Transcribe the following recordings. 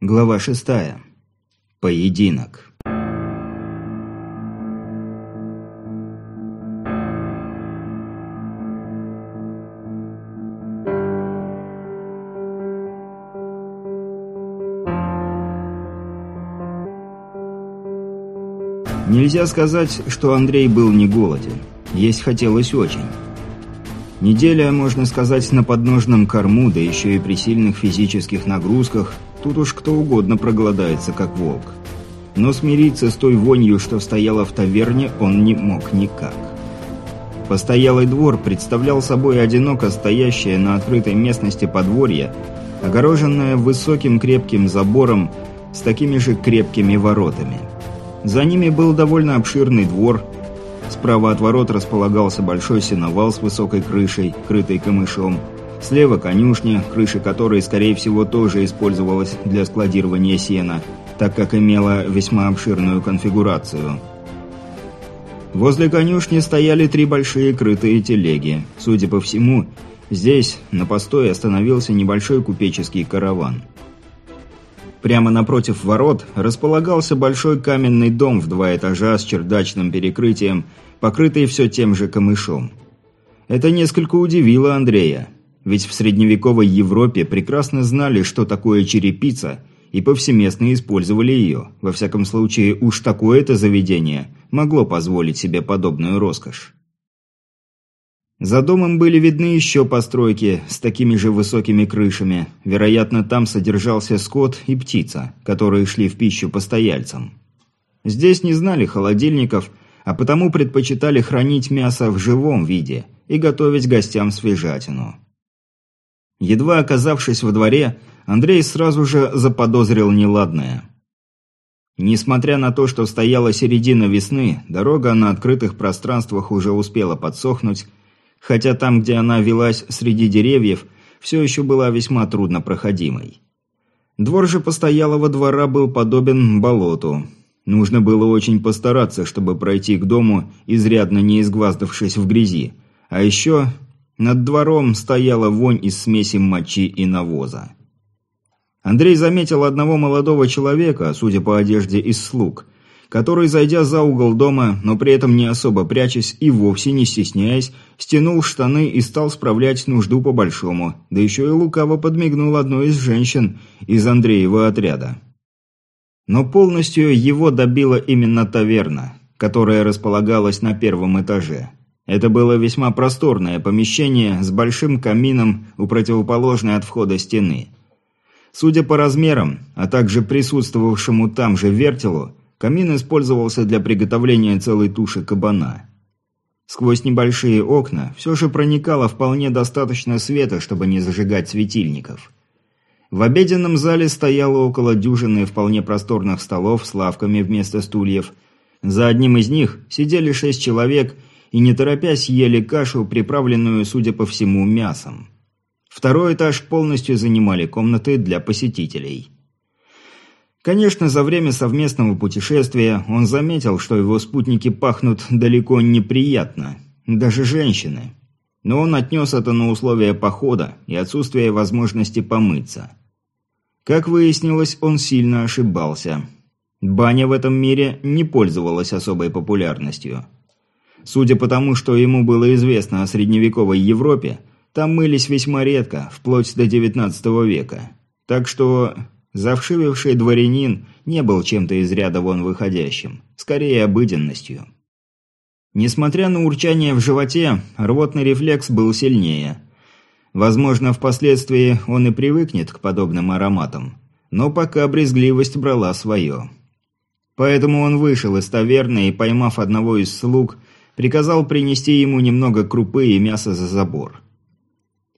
Глава шестая. Поединок. Нельзя сказать, что Андрей был не голоден. Есть хотелось очень. Неделя, можно сказать, на подножном корму, да еще и при сильных физических нагрузках, тут уж кто угодно проголодается, как волк. Но смириться с той вонью, что стояла в таверне, он не мог никак. Постоялый двор представлял собой одиноко стоящее на открытой местности подворье, огороженное высоким крепким забором с такими же крепкими воротами. За ними был довольно обширный двор, Справа от ворот располагался большой сеновал с высокой крышей, крытой камышом. Слева конюшня, крыша которой, скорее всего, тоже использовалась для складирования сена, так как имела весьма обширную конфигурацию. Возле конюшни стояли три большие крытые телеги. Судя по всему, здесь на постой остановился небольшой купеческий караван. Прямо напротив ворот располагался большой каменный дом в два этажа с чердачным перекрытием, покрытый все тем же камышом. Это несколько удивило Андрея, ведь в средневековой Европе прекрасно знали, что такое черепица, и повсеместно использовали ее. Во всяком случае, уж такое-то заведение могло позволить себе подобную роскошь. За домом были видны еще постройки с такими же высокими крышами. Вероятно, там содержался скот и птица, которые шли в пищу постояльцам. Здесь не знали холодильников, а потому предпочитали хранить мясо в живом виде и готовить гостям свежатину. Едва оказавшись во дворе, Андрей сразу же заподозрил неладное. Несмотря на то, что стояла середина весны, дорога на открытых пространствах уже успела подсохнуть, хотя там, где она велась среди деревьев, все еще была весьма труднопроходимой. Двор же постоялого двора был подобен болоту. Нужно было очень постараться, чтобы пройти к дому, изрядно не изгваздавшись в грязи. А еще над двором стояла вонь из смеси мочи и навоза. Андрей заметил одного молодого человека, судя по одежде из слуг – который, зайдя за угол дома, но при этом не особо прячась и вовсе не стесняясь, стянул штаны и стал справлять нужду по-большому, да еще и лукаво подмигнул одной из женщин из Андреева отряда. Но полностью его добила именно таверна, которая располагалась на первом этаже. Это было весьма просторное помещение с большим камином у противоположной от входа стены. Судя по размерам, а также присутствовавшему там же вертелу, Камин использовался для приготовления целой туши кабана. Сквозь небольшие окна все же проникало вполне достаточно света, чтобы не зажигать светильников. В обеденном зале стояло около дюжины вполне просторных столов с лавками вместо стульев. За одним из них сидели шесть человек и не торопясь ели кашу, приправленную, судя по всему, мясом. Второй этаж полностью занимали комнаты для посетителей. Конечно, за время совместного путешествия он заметил, что его спутники пахнут далеко неприятно, даже женщины. Но он отнес это на условия похода и отсутствие возможности помыться. Как выяснилось, он сильно ошибался. Баня в этом мире не пользовалась особой популярностью. Судя по тому, что ему было известно о средневековой Европе, там мылись весьма редко, вплоть до XIX века. Так что Завшививший дворянин не был чем-то из ряда вон выходящим, скорее обыденностью. Несмотря на урчание в животе, рвотный рефлекс был сильнее. Возможно, впоследствии он и привыкнет к подобным ароматам, но пока брезгливость брала свое. Поэтому он вышел из таверны и, поймав одного из слуг, приказал принести ему немного крупы и мяса за забор.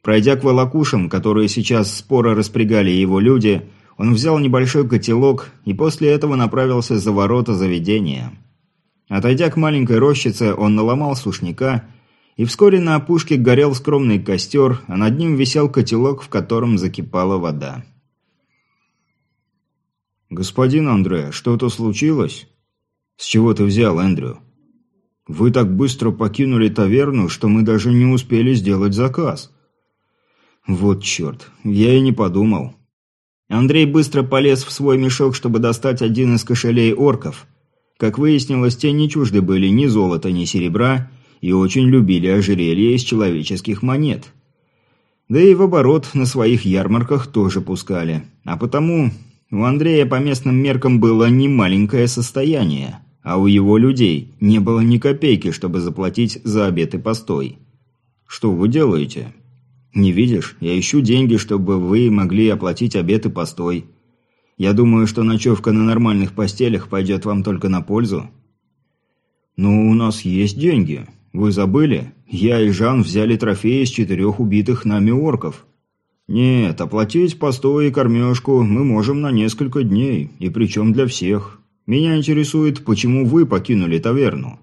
Пройдя к волокушам, которые сейчас споро распрягали его люди, он взял небольшой котелок и после этого направился за ворота заведения. Отойдя к маленькой рощице, он наломал сушняка, и вскоре на опушке горел скромный костер, а над ним висел котелок, в котором закипала вода. «Господин Андре, что-то случилось?» «С чего ты взял, Эндрю?» «Вы так быстро покинули таверну, что мы даже не успели сделать заказ». «Вот черт, я и не подумал». Андрей быстро полез в свой мешок, чтобы достать один из кошелей орков. Как выяснилось, те не чужды были ни золота, ни серебра, и очень любили ожерелья из человеческих монет. Да и в оборот на своих ярмарках тоже пускали. А потому у Андрея по местным меркам было немаленькое состояние, а у его людей не было ни копейки, чтобы заплатить за обед и постой. «Что вы делаете?» «Не видишь? Я ищу деньги, чтобы вы могли оплатить обед и постой. Я думаю, что ночевка на нормальных постелях пойдет вам только на пользу». «Ну, у нас есть деньги. Вы забыли? Я и Жан взяли трофеи из четырех убитых нами орков». «Нет, оплатить постой и кормежку мы можем на несколько дней, и причем для всех. Меня интересует, почему вы покинули таверну».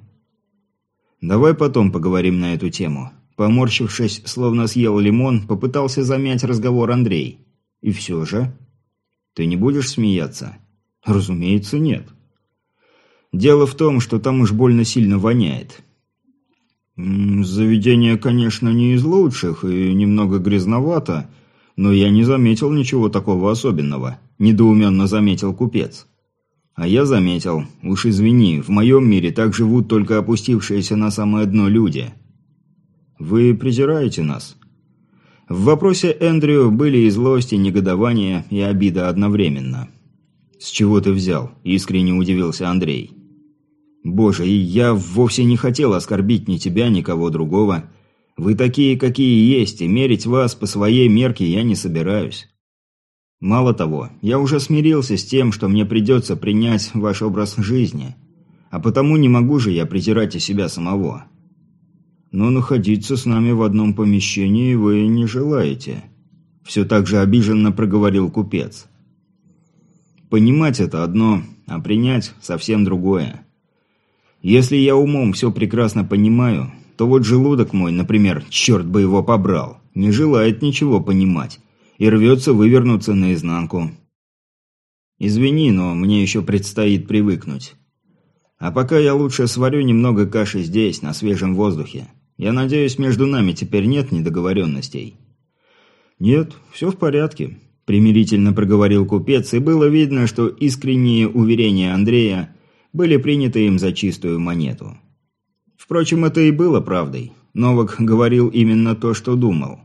«Давай потом поговорим на эту тему. Поморщившись, словно съел лимон, попытался замять разговор Андрей. «И все же?» «Ты не будешь смеяться?» «Разумеется, нет». «Дело в том, что там уж больно сильно воняет». «Заведение, конечно, не из лучших и немного грязновато, но я не заметил ничего такого особенного», – недоуменно заметил купец. «А я заметил. Уж извини, в моем мире так живут только опустившиеся на самое дно люди». Вы презираете нас?» В вопросе Эндрю были и злость, и негодование, и обида одновременно. «С чего ты взял?» – искренне удивился Андрей. «Боже, я вовсе не хотел оскорбить ни тебя, ни кого другого. Вы такие, какие есть, и мерить вас по своей мерке я не собираюсь. Мало того, я уже смирился с тем, что мне придется принять ваш образ жизни. А потому не могу же я презирать и себя самого но находиться с нами в одном помещении вы не желаете», – все так же обиженно проговорил купец. «Понимать это одно, а принять совсем другое. Если я умом все прекрасно понимаю, то вот желудок мой, например, черт бы его побрал, не желает ничего понимать и рвется вывернуться наизнанку. Извини, но мне еще предстоит привыкнуть. А пока я лучше сварю немного каши здесь, на свежем воздухе. Я надеюсь, между нами теперь нет недоговоренностей?» «Нет, все в порядке», – примирительно проговорил купец, и было видно, что искренние уверения Андрея были приняты им за чистую монету. Впрочем, это и было правдой. Новак говорил именно то, что думал.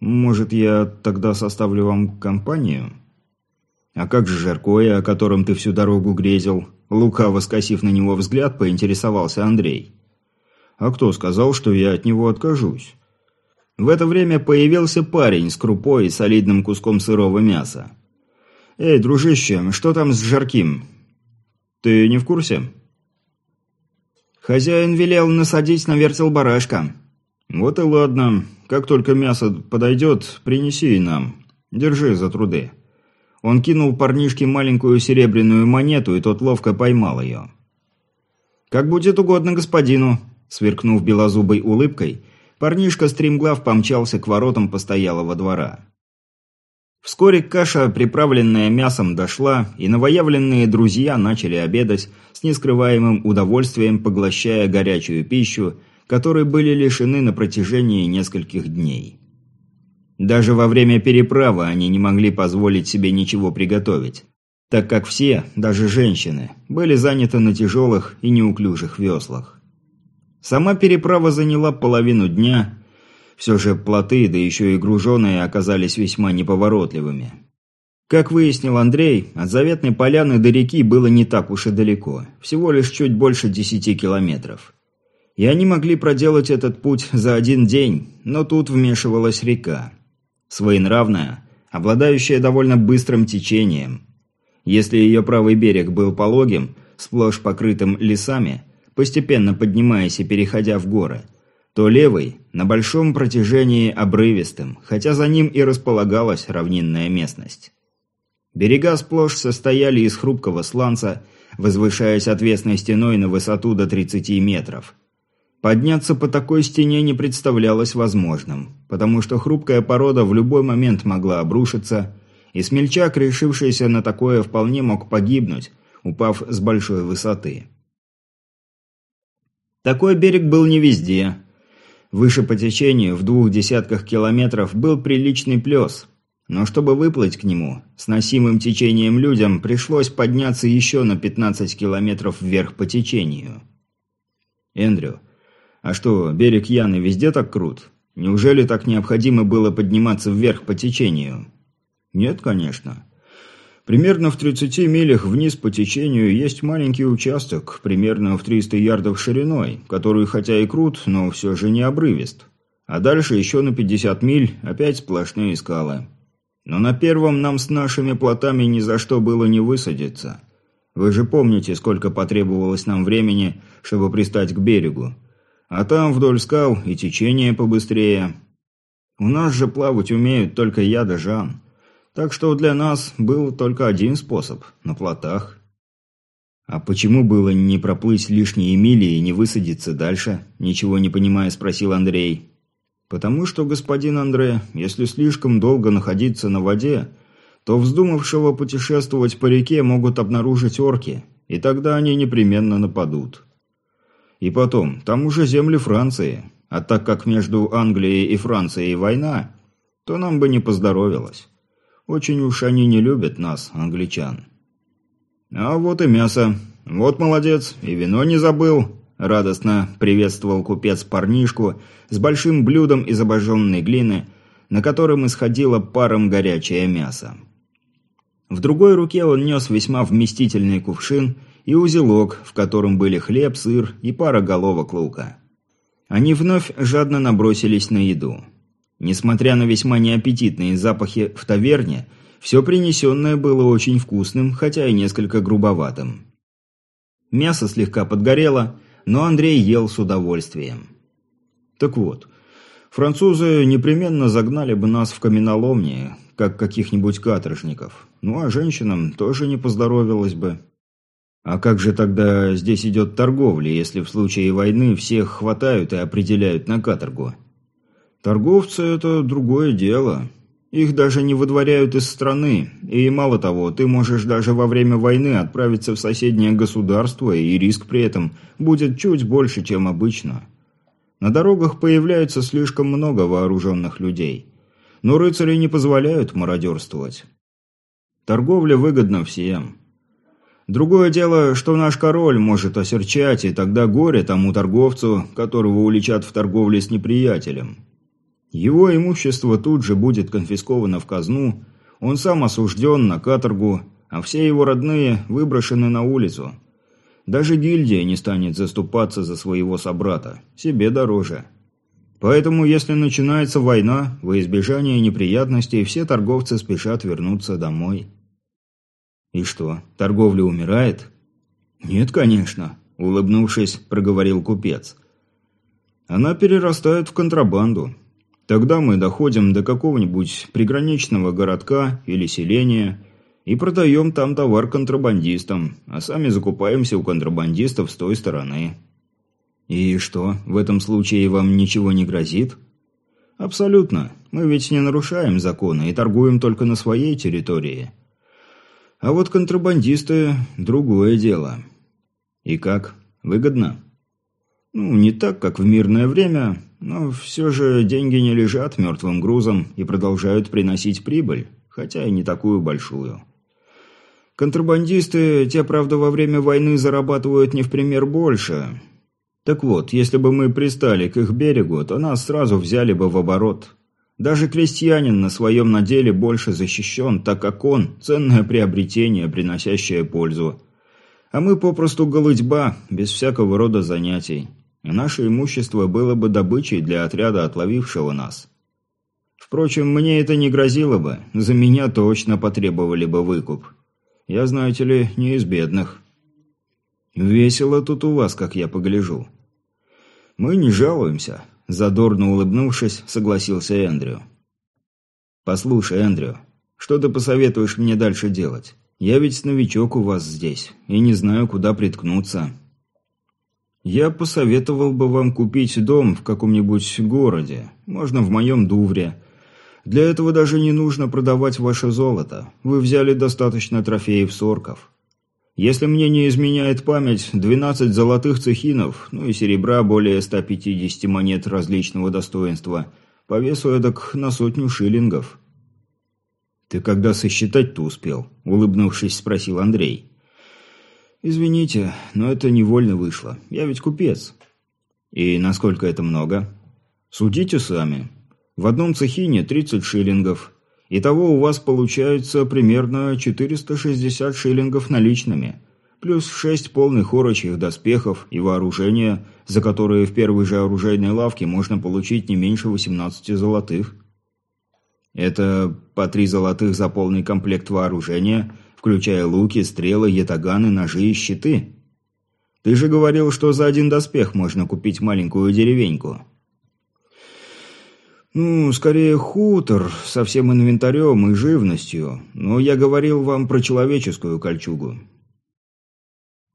«Может, я тогда составлю вам компанию?» «А как же жаркое, о котором ты всю дорогу грезил?» Лукаво скосив на него взгляд, поинтересовался Андрей. А кто сказал, что я от него откажусь? В это время появился парень с крупой и солидным куском сырого мяса. «Эй, дружище, что там с жарким?» «Ты не в курсе?» «Хозяин велел насадить на вертел барашка». «Вот и ладно. Как только мясо подойдет, принеси и нам. Держи за труды». Он кинул парнишке маленькую серебряную монету, и тот ловко поймал ее. «Как будет угодно господину», Сверкнув белозубой улыбкой, парнишка стремглав помчался к воротам постоялого двора. Вскоре каша, приправленная мясом, дошла, и новоявленные друзья начали обедать с нескрываемым удовольствием, поглощая горячую пищу, которой были лишены на протяжении нескольких дней. Даже во время переправы они не могли позволить себе ничего приготовить, так как все, даже женщины, были заняты на тяжелых и неуклюжих веслах. Сама переправа заняла половину дня. Все же плоты, да еще и груженые, оказались весьма неповоротливыми. Как выяснил Андрей, от заветной поляны до реки было не так уж и далеко, всего лишь чуть больше десяти километров. И они могли проделать этот путь за один день, но тут вмешивалась река. Своенравная, обладающая довольно быстрым течением. Если ее правый берег был пологим, сплошь покрытым лесами – постепенно поднимаясь и переходя в горы, то левый на большом протяжении обрывистым, хотя за ним и располагалась равнинная местность. Берега сплошь состояли из хрупкого сланца, возвышаясь отвесной стеной на высоту до 30 метров. Подняться по такой стене не представлялось возможным, потому что хрупкая порода в любой момент могла обрушиться, и смельчак, решившийся на такое, вполне мог погибнуть, упав с большой высоты. Такой берег был не везде. Выше по течению, в двух десятках километров, был приличный плес. Но чтобы выплыть к нему, с носимым течением людям пришлось подняться еще на 15 километров вверх по течению. Эндрю, а что, берег Яны везде так крут? Неужели так необходимо было подниматься вверх по течению? Нет, конечно. Примерно в 30 милях вниз по течению есть маленький участок, примерно в 300 ярдов шириной, который хотя и крут, но все же не обрывист. А дальше еще на 50 миль опять сплошные скалы. Но на первом нам с нашими плотами ни за что было не высадиться. Вы же помните, сколько потребовалось нам времени, чтобы пристать к берегу. А там вдоль скал и течение побыстрее. У нас же плавать умеют только я да Жан. Так что для нас был только один способ – на плотах. «А почему было не проплыть лишние мили и не высадиться дальше?» – ничего не понимая спросил Андрей. «Потому что, господин Андре, если слишком долго находиться на воде, то вздумавшего путешествовать по реке могут обнаружить орки, и тогда они непременно нападут. И потом, там уже земли Франции, а так как между Англией и Францией война, то нам бы не поздоровилось». Очень уж они не любят нас, англичан. А вот и мясо. Вот молодец, и вино не забыл. Радостно приветствовал купец парнишку с большим блюдом из обожженной глины, на котором исходило паром горячее мясо. В другой руке он нес весьма вместительный кувшин и узелок, в котором были хлеб, сыр и пара головок лука. Они вновь жадно набросились на еду. Несмотря на весьма неаппетитные запахи в таверне, все принесенное было очень вкусным, хотя и несколько грубоватым. Мясо слегка подгорело, но Андрей ел с удовольствием. Так вот, французы непременно загнали бы нас в каменоломни, как каких-нибудь каторжников. Ну а женщинам тоже не поздоровилось бы. А как же тогда здесь идет торговля, если в случае войны всех хватают и определяют на каторгу? Торговцы – это другое дело. Их даже не выдворяют из страны. И мало того, ты можешь даже во время войны отправиться в соседнее государство, и риск при этом будет чуть больше, чем обычно. На дорогах появляется слишком много вооруженных людей. Но рыцари не позволяют мародерствовать. Торговля выгодна всем. Другое дело, что наш король может осерчать, и тогда горе тому торговцу, которого уличат в торговле с неприятелем. Его имущество тут же будет конфисковано в казну, он сам осужден на каторгу, а все его родные выброшены на улицу. Даже гильдия не станет заступаться за своего собрата, себе дороже. Поэтому, если начинается война, во избежание неприятностей все торговцы спешат вернуться домой. И что, торговля умирает? Нет, конечно, улыбнувшись, проговорил купец. Она перерастает в контрабанду. Тогда мы доходим до какого-нибудь приграничного городка или селения и продаем там товар контрабандистам, а сами закупаемся у контрабандистов с той стороны. И что, в этом случае вам ничего не грозит? Абсолютно. Мы ведь не нарушаем законы и торгуем только на своей территории. А вот контрабандисты – другое дело. И как? Выгодно? Ну, не так, как в мирное время, но все же деньги не лежат мертвым грузом и продолжают приносить прибыль, хотя и не такую большую. Контрабандисты, те, правда, во время войны зарабатывают не в пример больше. Так вот, если бы мы пристали к их берегу, то нас сразу взяли бы в оборот. Даже крестьянин на своем наделе больше защищен, так как он – ценное приобретение, приносящее пользу. А мы попросту голытьба, без всякого рода занятий и наше имущество было бы добычей для отряда, отловившего нас. Впрочем, мне это не грозило бы, за меня точно потребовали бы выкуп. Я, знаете ли, не из бедных. Весело тут у вас, как я погляжу. Мы не жалуемся, задорно улыбнувшись, согласился Эндрю. Послушай, Эндрю, что ты посоветуешь мне дальше делать? Я ведь новичок у вас здесь и не знаю, куда приткнуться. Я посоветовал бы вам купить дом в каком-нибудь городе, можно в моем Дувре. Для этого даже не нужно продавать ваше золото. Вы взяли достаточно трофеев сорков. Если мне не изменяет память, 12 золотых цехинов, ну и серебра более 150 монет различного достоинства, по весу эдак на сотню шиллингов. «Ты когда сосчитать-то успел?» – улыбнувшись, спросил Андрей. «Извините, но это невольно вышло. Я ведь купец». «И насколько это много?» «Судите сами. В одном цехине 30 шиллингов. Итого у вас получается примерно 460 шиллингов наличными. Плюс 6 полных орочих доспехов и вооружения, за которые в первой же оружейной лавке можно получить не меньше 18 золотых». Это по три золотых за полный комплект вооружения, включая луки, стрелы, ятаганы, ножи и щиты. Ты же говорил, что за один доспех можно купить маленькую деревеньку. Ну, скорее хутор со всем инвентарем и живностью, но я говорил вам про человеческую кольчугу.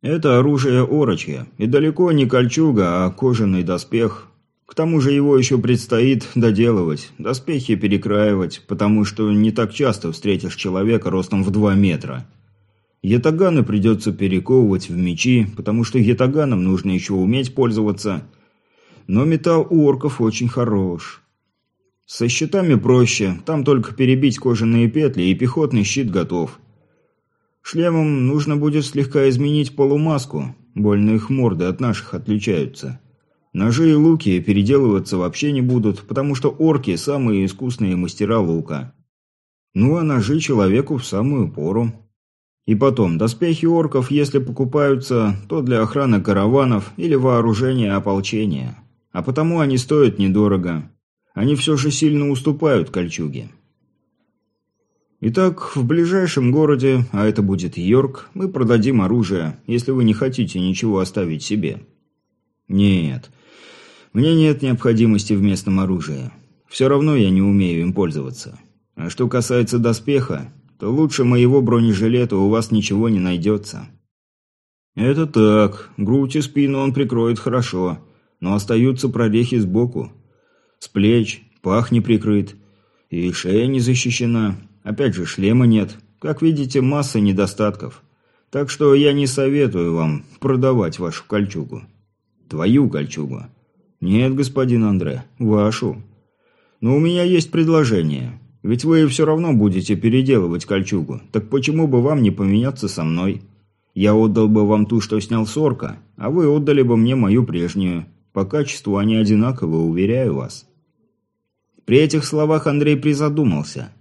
Это оружие орочье, и далеко не кольчуга, а кожаный доспех, к тому же его еще предстоит доделывать, доспехи перекраивать, потому что не так часто встретишь человека ростом в 2 метра. Ятаганы придется перековывать в мечи, потому что ятаганом нужно еще уметь пользоваться. Но металл у орков очень хорош. Со щитами проще, там только перебить кожаные петли и пехотный щит готов. Шлемом нужно будет слегка изменить полумаску, больно их морды от наших отличаются. Ножи и луки переделываться вообще не будут, потому что орки – самые искусные мастера лука. Ну а ножи человеку в самую пору. И потом, доспехи орков, если покупаются, то для охраны караванов или вооружения ополчения. А потому они стоят недорого. Они все же сильно уступают кольчуге. Итак, в ближайшем городе, а это будет Йорк, мы продадим оружие, если вы не хотите ничего оставить себе. Нет, мне нет необходимости в местном оружии. Все равно я не умею им пользоваться. А что касается доспеха, то лучше моего бронежилета у вас ничего не найдется. Это так, грудь и спину он прикроет хорошо, но остаются прорехи сбоку. С плеч, пах не прикрыт, и шея не защищена. Опять же, шлема нет. Как видите, масса недостатков. Так что я не советую вам продавать вашу кольчугу. Твою кольчугу. «Нет, господин Андре, вашу. Но у меня есть предложение. Ведь вы все равно будете переделывать кольчугу. Так почему бы вам не поменяться со мной? Я отдал бы вам ту, что снял с орка, а вы отдали бы мне мою прежнюю. По качеству они одинаковы, уверяю вас». При этих словах Андрей призадумался.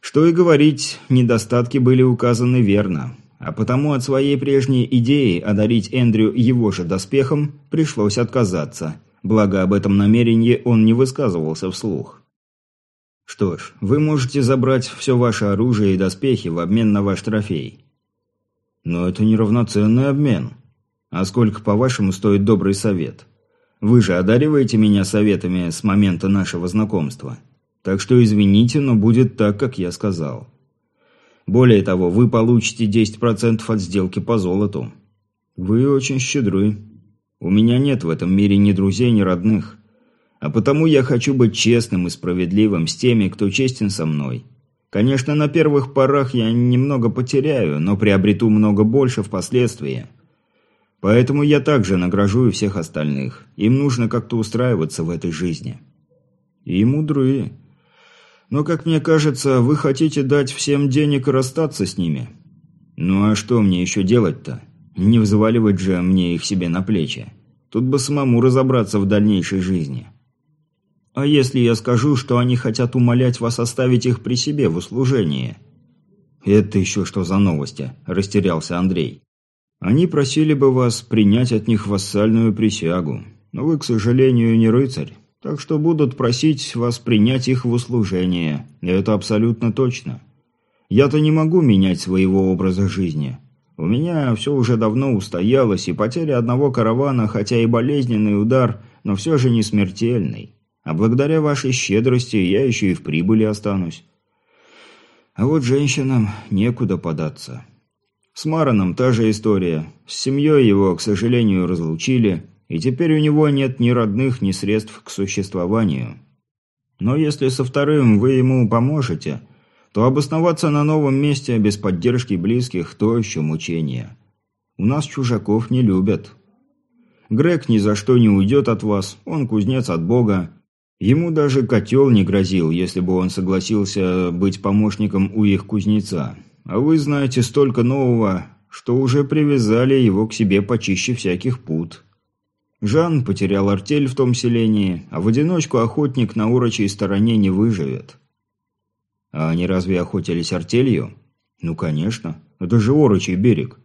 Что и говорить, недостатки были указаны верно. А потому от своей прежней идеи одарить Эндрю его же доспехом пришлось отказаться, благо об этом намерении он не высказывался вслух. «Что ж, вы можете забрать все ваше оружие и доспехи в обмен на ваш трофей». «Но это неравноценный обмен. А сколько, по-вашему, стоит добрый совет? Вы же одариваете меня советами с момента нашего знакомства. Так что извините, но будет так, как я сказал». Более того, вы получите 10% от сделки по золоту. Вы очень щедры. У меня нет в этом мире ни друзей, ни родных. А потому я хочу быть честным и справедливым с теми, кто честен со мной. Конечно, на первых порах я немного потеряю, но приобрету много больше впоследствии. Поэтому я также награжу и всех остальных. Им нужно как-то устраиваться в этой жизни. И мудрые. Но, как мне кажется, вы хотите дать всем денег и расстаться с ними. Ну а что мне еще делать-то? Не взваливать же мне их себе на плечи. Тут бы самому разобраться в дальнейшей жизни. А если я скажу, что они хотят умолять вас оставить их при себе в услужении? Это еще что за новости? Растерялся Андрей. Они просили бы вас принять от них вассальную присягу. Но вы, к сожалению, не рыцарь. Так что будут просить вас принять их в услужение. Это абсолютно точно. Я-то не могу менять своего образа жизни. У меня все уже давно устоялось, и потеря одного каравана, хотя и болезненный удар, но все же не смертельный. А благодаря вашей щедрости я еще и в прибыли останусь. А вот женщинам некуда податься. С Мароном та же история. С семьей его, к сожалению, разлучили, и теперь у него нет ни родных, ни средств к существованию. Но если со вторым вы ему поможете, то обосноваться на новом месте без поддержки близких – то еще мучение. У нас чужаков не любят. Грег ни за что не уйдет от вас, он кузнец от Бога, Ему даже котел не грозил, если бы он согласился быть помощником у их кузнеца. А вы знаете столько нового, что уже привязали его к себе почище всяких пут. Жан потерял артель в том селении, а в одиночку охотник на урочей стороне не выживет. А они разве охотились артелью? Ну, конечно. Это же орочий берег.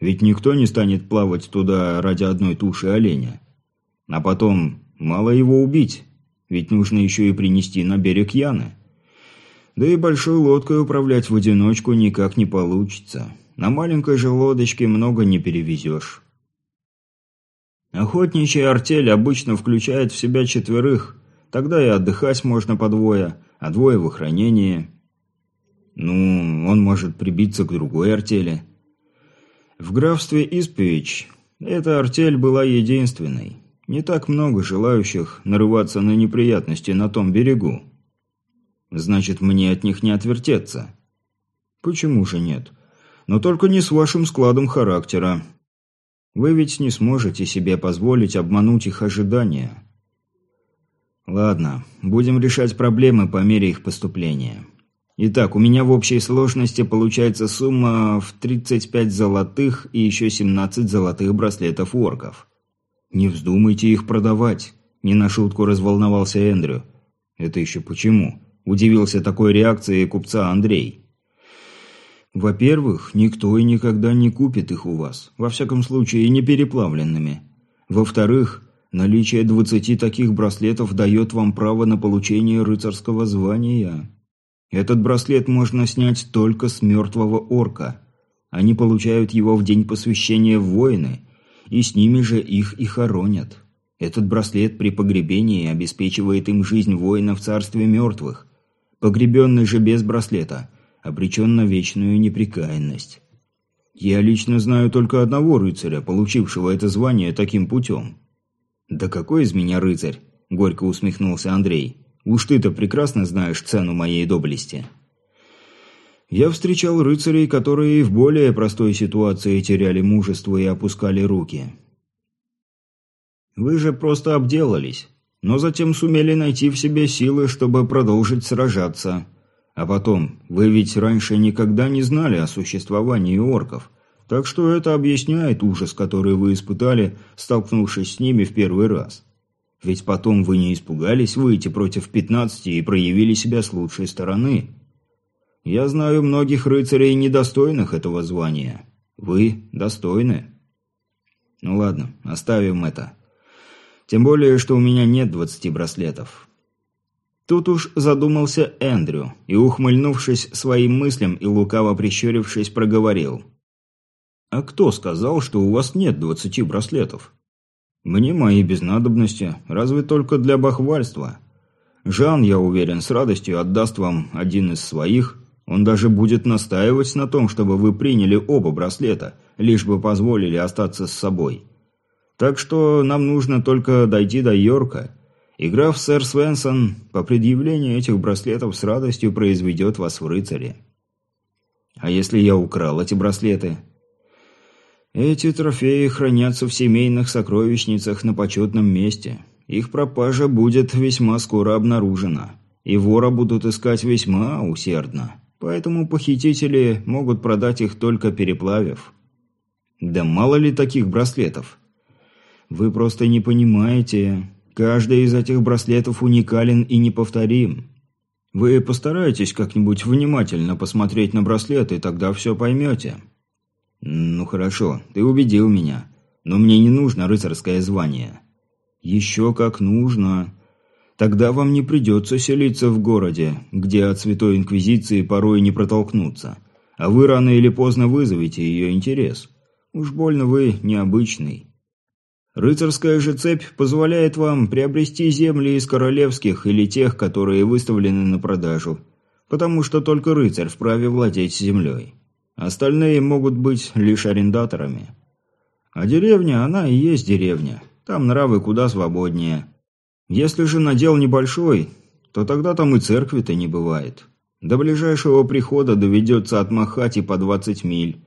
Ведь никто не станет плавать туда ради одной туши оленя. А потом, мало его убить, ведь нужно еще и принести на берег Яны. Да и большой лодкой управлять в одиночку никак не получится. На маленькой же лодочке много не перевезешь. Охотничья артель обычно включает в себя четверых, тогда и отдыхать можно по двое, а двое в охранении. Ну, он может прибиться к другой артели. В графстве Испович эта артель была единственной. Не так много желающих нарываться на неприятности на том берегу. Значит, мне от них не отвертеться. Почему же нет? Но только не с вашим складом характера. Вы ведь не сможете себе позволить обмануть их ожидания. Ладно, будем решать проблемы по мере их поступления. Итак, у меня в общей сложности получается сумма в 35 золотых и еще 17 золотых браслетов орков. Не вздумайте их продавать. Не на шутку разволновался Эндрю. Это еще почему? Удивился такой реакцией купца Андрей. Во-первых, никто и никогда не купит их у вас, во всяком случае не переплавленными. Во-вторых, наличие двадцати таких браслетов дает вам право на получение рыцарского звания. Этот браслет можно снять только с мертвого орка. Они получают его в день посвящения воины, и с ними же их и хоронят. Этот браслет при погребении обеспечивает им жизнь воина в царстве мертвых. Погребенный же без браслета обречен на вечную непрекаянность. Я лично знаю только одного рыцаря, получившего это звание таким путем. «Да какой из меня рыцарь?» – горько усмехнулся Андрей. «Уж ты-то прекрасно знаешь цену моей доблести». Я встречал рыцарей, которые в более простой ситуации теряли мужество и опускали руки. Вы же просто обделались, но затем сумели найти в себе силы, чтобы продолжить сражаться. А потом, вы ведь раньше никогда не знали о существовании орков, так что это объясняет ужас, который вы испытали, столкнувшись с ними в первый раз. Ведь потом вы не испугались выйти против пятнадцати и проявили себя с лучшей стороны. Я знаю многих рыцарей, недостойных этого звания. Вы достойны. Ну ладно, оставим это. Тем более, что у меня нет двадцати браслетов. Тут уж задумался Эндрю и, ухмыльнувшись своим мыслям и лукаво прищурившись, проговорил. «А кто сказал, что у вас нет двадцати браслетов?» «Мне мои без надобности, разве только для бахвальства. Жан, я уверен, с радостью отдаст вам один из своих. Он даже будет настаивать на том, чтобы вы приняли оба браслета, лишь бы позволили остаться с собой. Так что нам нужно только дойти до Йорка» и граф сэр Свенсон по предъявлению этих браслетов с радостью произведет вас в рыцаре. А если я украл эти браслеты? Эти трофеи хранятся в семейных сокровищницах на почетном месте. Их пропажа будет весьма скоро обнаружена, и вора будут искать весьма усердно. Поэтому похитители могут продать их только переплавив. Да мало ли таких браслетов. Вы просто не понимаете, Каждый из этих браслетов уникален и неповторим. Вы постараетесь как-нибудь внимательно посмотреть на браслеты, тогда все поймете. Ну хорошо, ты убедил меня. Но мне не нужно рыцарское звание. Еще как нужно. Тогда вам не придется селиться в городе, где от Святой Инквизиции порой не протолкнуться. А вы рано или поздно вызовете ее интерес. Уж больно вы необычный. Рыцарская же цепь позволяет вам приобрести земли из королевских или тех, которые выставлены на продажу, потому что только рыцарь вправе владеть землей. Остальные могут быть лишь арендаторами. А деревня, она и есть деревня. Там нравы куда свободнее. Если же надел небольшой, то тогда там и церкви-то не бывает. До ближайшего прихода доведется отмахать и по 20 миль.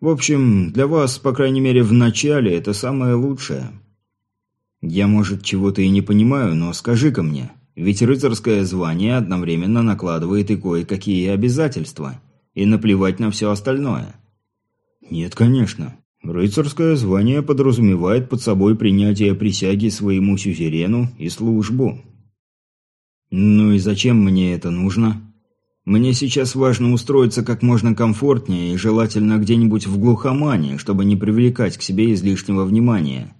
В общем, для вас, по крайней мере, в начале это самое лучшее. «Я, может, чего-то и не понимаю, но скажи-ка мне, ведь рыцарское звание одновременно накладывает и кое-какие обязательства, и наплевать на все остальное». «Нет, конечно. Рыцарское звание подразумевает под собой принятие присяги своему сюзерену и службу». «Ну и зачем мне это нужно?» Мне сейчас важно устроиться как можно комфортнее и желательно где-нибудь в глухомане, чтобы не привлекать к себе излишнего внимания.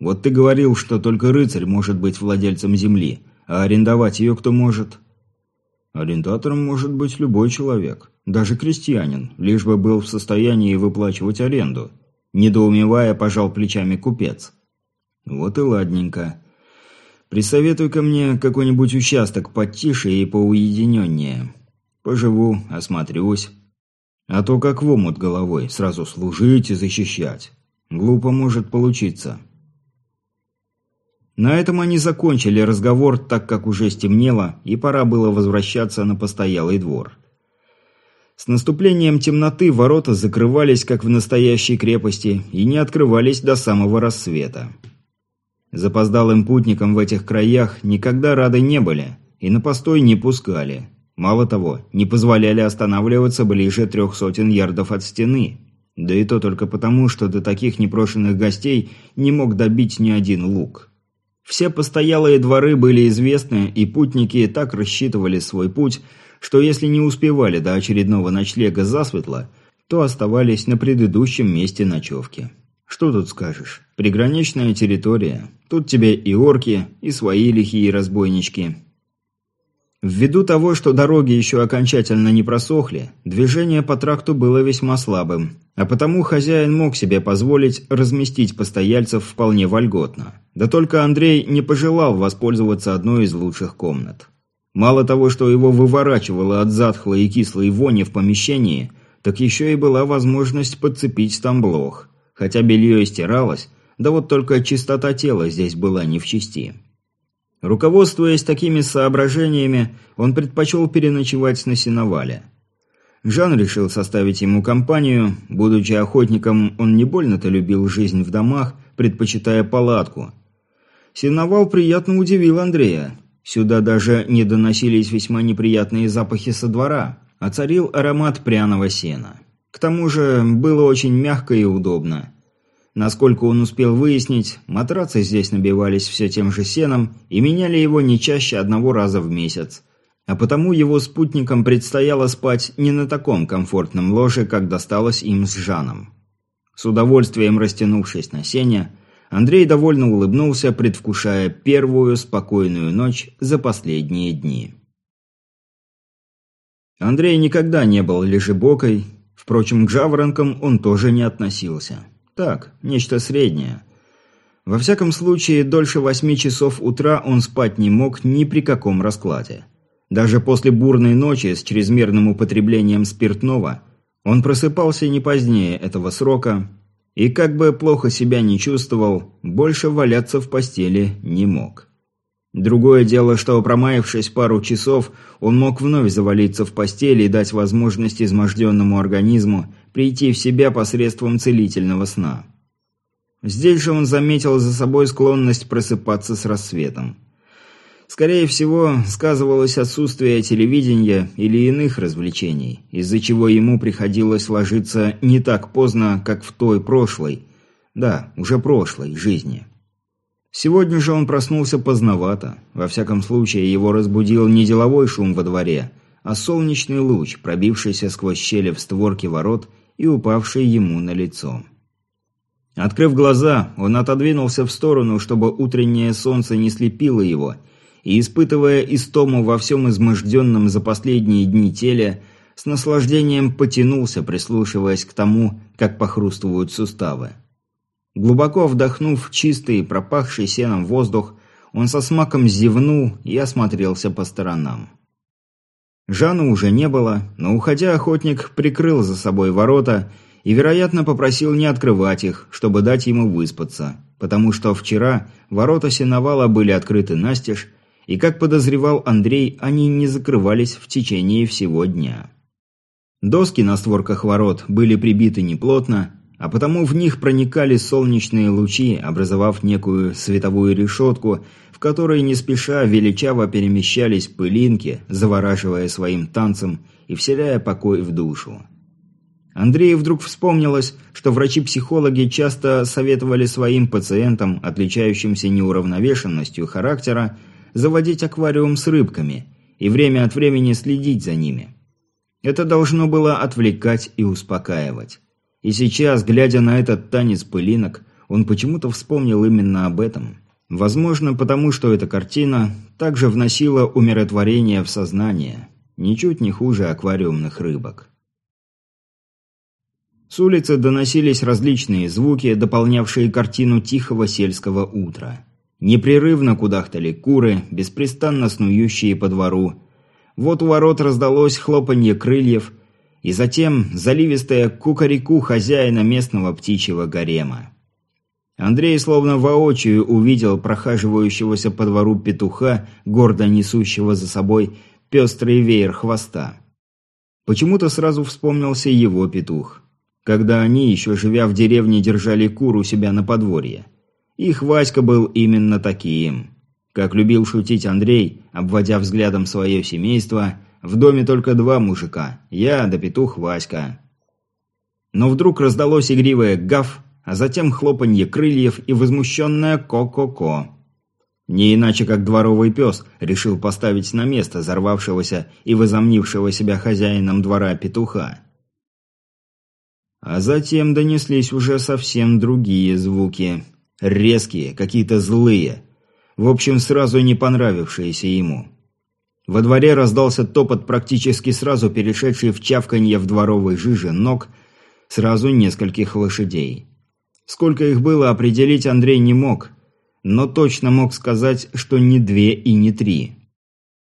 Вот ты говорил, что только рыцарь может быть владельцем земли, а арендовать ее кто может? Арендатором может быть любой человек, даже крестьянин, лишь бы был в состоянии выплачивать аренду. Недоумевая, пожал плечами купец. Вот и ладненько. Присоветуй-ка мне какой-нибудь участок потише и поуединеннее. Поживу, осмотрюсь. А то как в омут головой, сразу служить и защищать. Глупо может получиться. На этом они закончили разговор, так как уже стемнело, и пора было возвращаться на постоялый двор. С наступлением темноты ворота закрывались, как в настоящей крепости, и не открывались до самого рассвета. Запоздалым путникам в этих краях никогда рады не были, и на постой не пускали. Мало того, не позволяли останавливаться ближе трех сотен ярдов от стены. Да и то только потому, что до таких непрошенных гостей не мог добить ни один лук. Все постоялые дворы были известны, и путники так рассчитывали свой путь, что если не успевали до очередного ночлега засветло, то оставались на предыдущем месте ночевки. Что тут скажешь? Приграничная территория. Тут тебе и орки, и свои лихие разбойнички, Ввиду того, что дороги еще окончательно не просохли, движение по тракту было весьма слабым, а потому хозяин мог себе позволить разместить постояльцев вполне вольготно. Да только Андрей не пожелал воспользоваться одной из лучших комнат. Мало того, что его выворачивало от затхлой и кислой вони в помещении, так еще и была возможность подцепить там блох. Хотя белье и стиралось, да вот только чистота тела здесь была не в чести. Руководствуясь такими соображениями, он предпочел переночевать на сеновале. Жан решил составить ему компанию. Будучи охотником, он не больно-то любил жизнь в домах, предпочитая палатку. Сеновал приятно удивил Андрея. Сюда даже не доносились весьма неприятные запахи со двора, а царил аромат пряного сена. К тому же было очень мягко и удобно. Насколько он успел выяснить, матрацы здесь набивались все тем же сеном и меняли его не чаще одного раза в месяц. А потому его спутникам предстояло спать не на таком комфортном ложе, как досталось им с Жаном. С удовольствием растянувшись на сене, Андрей довольно улыбнулся, предвкушая первую спокойную ночь за последние дни. Андрей никогда не был лежебокой, впрочем, к жаворонкам он тоже не относился. Так, нечто среднее. Во всяком случае, дольше восьми часов утра он спать не мог ни при каком раскладе. Даже после бурной ночи с чрезмерным употреблением спиртного он просыпался не позднее этого срока и, как бы плохо себя не чувствовал, больше валяться в постели не мог. Другое дело, что, промаявшись пару часов, он мог вновь завалиться в постели и дать возможность изможденному организму прийти в себя посредством целительного сна. Здесь же он заметил за собой склонность просыпаться с рассветом. Скорее всего, сказывалось отсутствие телевидения или иных развлечений, из-за чего ему приходилось ложиться не так поздно, как в той прошлой, да, уже прошлой жизни. Сегодня же он проснулся поздновато. Во всяком случае, его разбудил не деловой шум во дворе, а солнечный луч, пробившийся сквозь щели в створке ворот и упавший ему на лицо. Открыв глаза, он отодвинулся в сторону, чтобы утреннее солнце не слепило его, и, испытывая истому во всем изможденном за последние дни теле, с наслаждением потянулся, прислушиваясь к тому, как похрустывают суставы. Глубоко вдохнув чистый, пропахший сеном воздух, он со смаком зевнул и осмотрелся по сторонам. Жану уже не было, но уходя охотник прикрыл за собой ворота и, вероятно, попросил не открывать их, чтобы дать ему выспаться, потому что вчера ворота сеновала были открыты настежь, и, как подозревал Андрей, они не закрывались в течение всего дня. Доски на створках ворот были прибиты неплотно, а потому в них проникали солнечные лучи, образовав некую световую решетку, в которой не спеша величаво перемещались пылинки, завораживая своим танцем и вселяя покой в душу. Андрею вдруг вспомнилось, что врачи-психологи часто советовали своим пациентам, отличающимся неуравновешенностью характера, заводить аквариум с рыбками и время от времени следить за ними. Это должно было отвлекать и успокаивать. И сейчас, глядя на этот танец пылинок, он почему-то вспомнил именно об этом. Возможно, потому что эта картина также вносила умиротворение в сознание, ничуть не хуже аквариумных рыбок. С улицы доносились различные звуки, дополнявшие картину тихого сельского утра. Непрерывно кудахтали куры, беспрестанно снующие по двору. Вот у ворот раздалось хлопанье крыльев – и затем заливистая кукареку хозяина местного птичьего гарема. Андрей словно воочию увидел прохаживающегося по двору петуха, гордо несущего за собой пестрый веер хвоста. Почему-то сразу вспомнился его петух, когда они, еще живя в деревне, держали кур у себя на подворье. Их Васька был именно таким. Как любил шутить Андрей, обводя взглядом свое семейство, в доме только два мужика. Я да петух Васька. Но вдруг раздалось игривое «гав», а затем хлопанье крыльев и возмущенное «ко-ко-ко». Не иначе, как дворовый пес решил поставить на место взорвавшегося и возомнившего себя хозяином двора петуха. А затем донеслись уже совсем другие звуки. Резкие, какие-то злые. В общем, сразу не понравившиеся ему. Во дворе раздался топот, практически сразу перешедший в чавканье в дворовой жиже ног сразу нескольких лошадей. Сколько их было, определить Андрей не мог, но точно мог сказать, что не две и не три.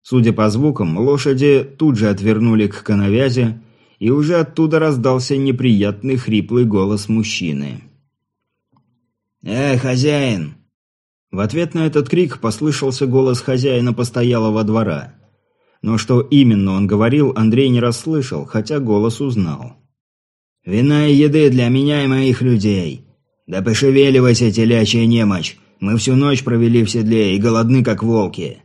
Судя по звукам, лошади тут же отвернули к коновязи, и уже оттуда раздался неприятный хриплый голос мужчины. «Эй, хозяин!» В ответ на этот крик послышался голос хозяина постоялого двора. Но что именно он говорил, Андрей не расслышал, хотя голос узнал. «Вина и еды для меня и моих людей. Да пошевеливайся, телячья немочь. Мы всю ночь провели в седле и голодны, как волки».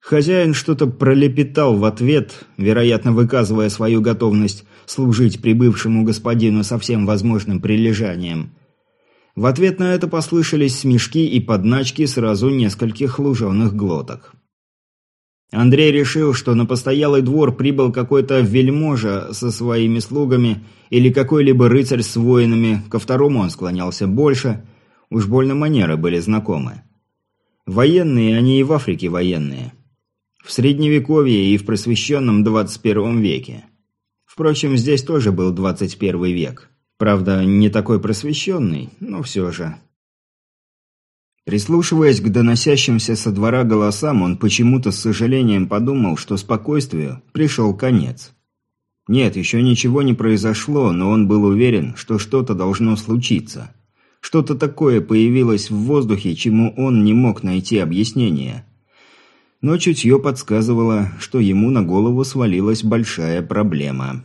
Хозяин что-то пролепетал в ответ, вероятно, выказывая свою готовность служить прибывшему господину со всем возможным прилежанием. В ответ на это послышались смешки и подначки сразу нескольких луженых глоток. Андрей решил, что на постоялый двор прибыл какой-то вельможа со своими слугами или какой-либо рыцарь с воинами, ко второму он склонялся больше, уж больно манеры были знакомы. Военные они и в Африке военные. В Средневековье и в просвещенном 21 веке. Впрочем, здесь тоже был 21 век. Правда, не такой просвещенный, но все же. Прислушиваясь к доносящимся со двора голосам, он почему-то с сожалением подумал, что спокойствию пришел конец. Нет, еще ничего не произошло, но он был уверен, что что-то должно случиться. Что-то такое появилось в воздухе, чему он не мог найти объяснение. Но чутье подсказывало, что ему на голову свалилась большая проблема.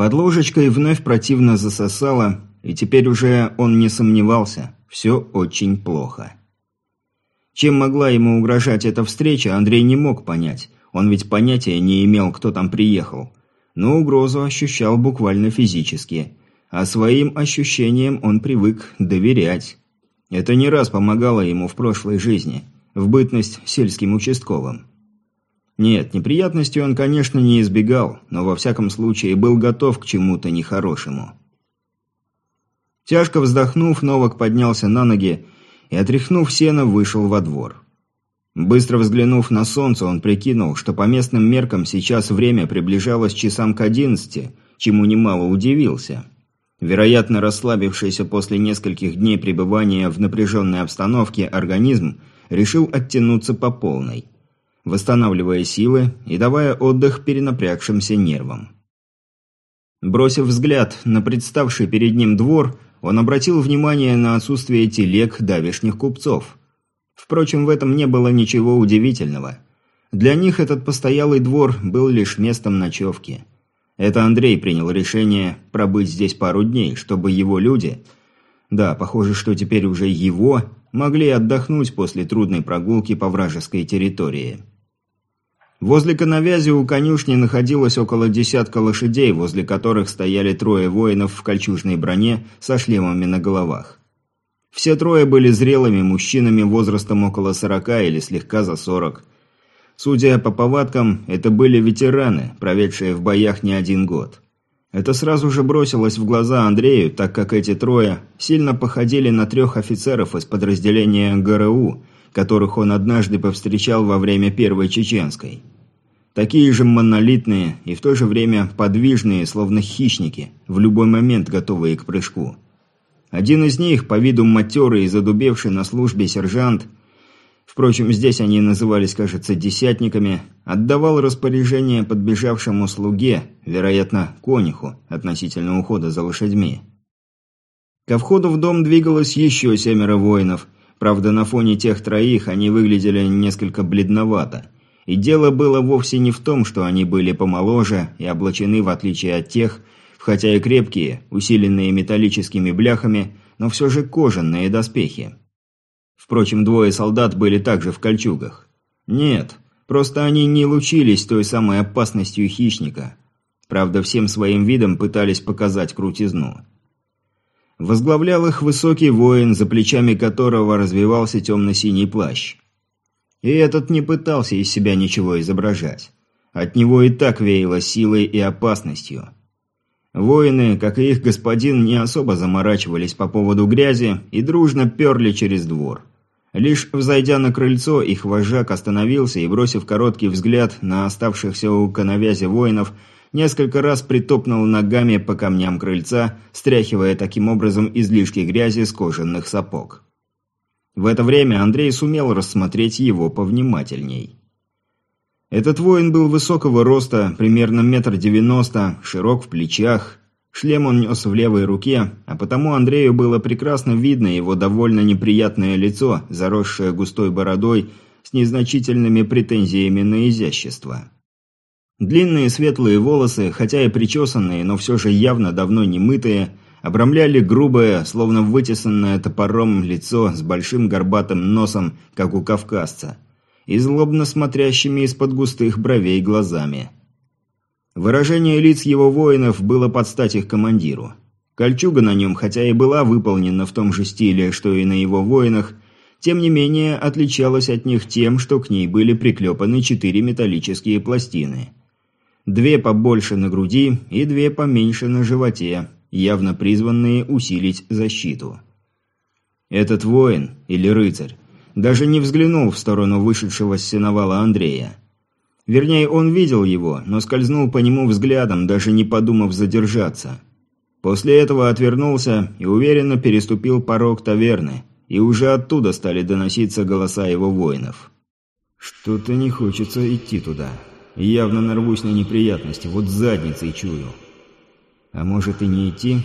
Под ложечкой вновь противно засосало, и теперь уже он не сомневался, все очень плохо. Чем могла ему угрожать эта встреча, Андрей не мог понять. Он ведь понятия не имел, кто там приехал. Но угрозу ощущал буквально физически. А своим ощущениям он привык доверять. Это не раз помогало ему в прошлой жизни, в бытность сельским участковым. Нет, неприятностей он, конечно, не избегал, но во всяком случае был готов к чему-то нехорошему. Тяжко вздохнув, Новак поднялся на ноги и, отряхнув сено, вышел во двор. Быстро взглянув на солнце, он прикинул, что по местным меркам сейчас время приближалось часам к одиннадцати, чему немало удивился. Вероятно, расслабившийся после нескольких дней пребывания в напряженной обстановке организм решил оттянуться по полной, восстанавливая силы и давая отдых перенапрягшимся нервам. Бросив взгляд на представший перед ним двор, он обратил внимание на отсутствие телег давешних купцов. Впрочем, в этом не было ничего удивительного. Для них этот постоялый двор был лишь местом ночевки. Это Андрей принял решение пробыть здесь пару дней, чтобы его люди... Да, похоже, что теперь уже его могли отдохнуть после трудной прогулки по вражеской территории. Возле коновязи у конюшни находилось около десятка лошадей, возле которых стояли трое воинов в кольчужной броне со шлемами на головах. Все трое были зрелыми мужчинами возрастом около сорока или слегка за сорок. Судя по повадкам, это были ветераны, проведшие в боях не один год. Это сразу же бросилось в глаза Андрею, так как эти трое сильно походили на трех офицеров из подразделения ГРУ, которых он однажды повстречал во время Первой Чеченской. Такие же монолитные и в то же время подвижные, словно хищники, в любой момент готовые к прыжку. Один из них, по виду матерый и задубевший на службе сержант – Впрочем, здесь они назывались, кажется, десятниками, отдавал распоряжение подбежавшему слуге, вероятно, конюху, относительно ухода за лошадьми. Ко входу в дом двигалось еще семеро воинов, правда, на фоне тех троих они выглядели несколько бледновато. И дело было вовсе не в том, что они были помоложе и облачены, в отличие от тех, хотя и крепкие, усиленные металлическими бляхами, но все же кожаные доспехи. Впрочем, двое солдат были также в кольчугах. Нет, просто они не лучились той самой опасностью хищника. Правда, всем своим видом пытались показать крутизну. Возглавлял их высокий воин, за плечами которого развивался темно-синий плащ. И этот не пытался из себя ничего изображать. От него и так веяло силой и опасностью. Воины, как и их господин, не особо заморачивались по поводу грязи и дружно перли через двор. Лишь взойдя на крыльцо, их вожак остановился и, бросив короткий взгляд на оставшихся у коновязи воинов, несколько раз притопнул ногами по камням крыльца, стряхивая таким образом излишки грязи с кожаных сапог. В это время Андрей сумел рассмотреть его повнимательней. Этот воин был высокого роста, примерно метр девяносто, широк в плечах, Шлем он нес в левой руке, а потому Андрею было прекрасно видно его довольно неприятное лицо, заросшее густой бородой, с незначительными претензиями на изящество. Длинные светлые волосы, хотя и причесанные, но все же явно давно не мытые, обрамляли грубое, словно вытесанное топором лицо с большим горбатым носом, как у кавказца, и злобно смотрящими из-под густых бровей глазами. Выражение лиц его воинов было под стать их командиру. Кольчуга на нем, хотя и была выполнена в том же стиле, что и на его воинах, тем не менее отличалась от них тем, что к ней были приклепаны четыре металлические пластины. Две побольше на груди и две поменьше на животе, явно призванные усилить защиту. Этот воин, или рыцарь, даже не взглянул в сторону вышедшего с сеновала Андрея. Вернее, он видел его, но скользнул по нему взглядом, даже не подумав задержаться. После этого отвернулся и уверенно переступил порог таверны, и уже оттуда стали доноситься голоса его воинов. «Что-то не хочется идти туда. Явно нарвусь на неприятности, вот задницей чую. А может и не идти?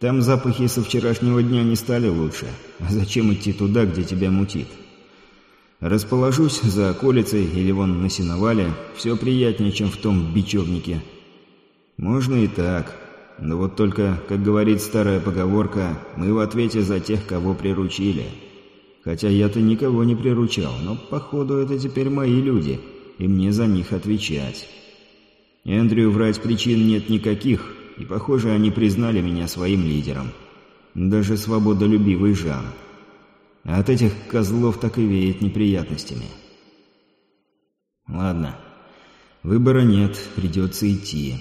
Там запахи со вчерашнего дня не стали лучше. А зачем идти туда, где тебя мутит?» Расположусь за околицей или вон на сеновале, все приятнее, чем в том бечевнике. Можно и так. Но вот только, как говорит старая поговорка, мы в ответе за тех, кого приручили. Хотя я-то никого не приручал, но походу это теперь мои люди, и мне за них отвечать. Эндрю врать причин нет никаких, и похоже они признали меня своим лидером. Даже свободолюбивый Жан. А от этих козлов так и веет неприятностями. Ладно. Выбора нет, придется идти.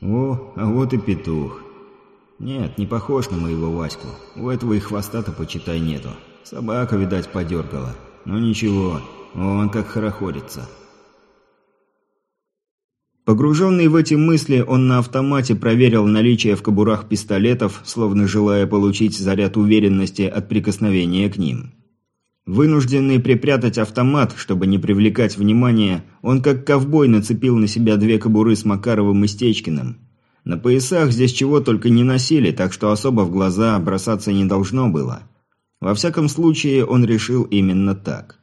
О, а вот и петух. Нет, не похож на моего Ваську. У этого и хвоста-то, почитай, нету. Собака, видать, подергала. Но ничего, он как хорохорится. Погруженный в эти мысли, он на автомате проверил наличие в кобурах пистолетов, словно желая получить заряд уверенности от прикосновения к ним. Вынужденный припрятать автомат, чтобы не привлекать внимания, он как ковбой нацепил на себя две кобуры с Макаровым и Стечкиным. На поясах здесь чего только не носили, так что особо в глаза бросаться не должно было. Во всяком случае, он решил именно так.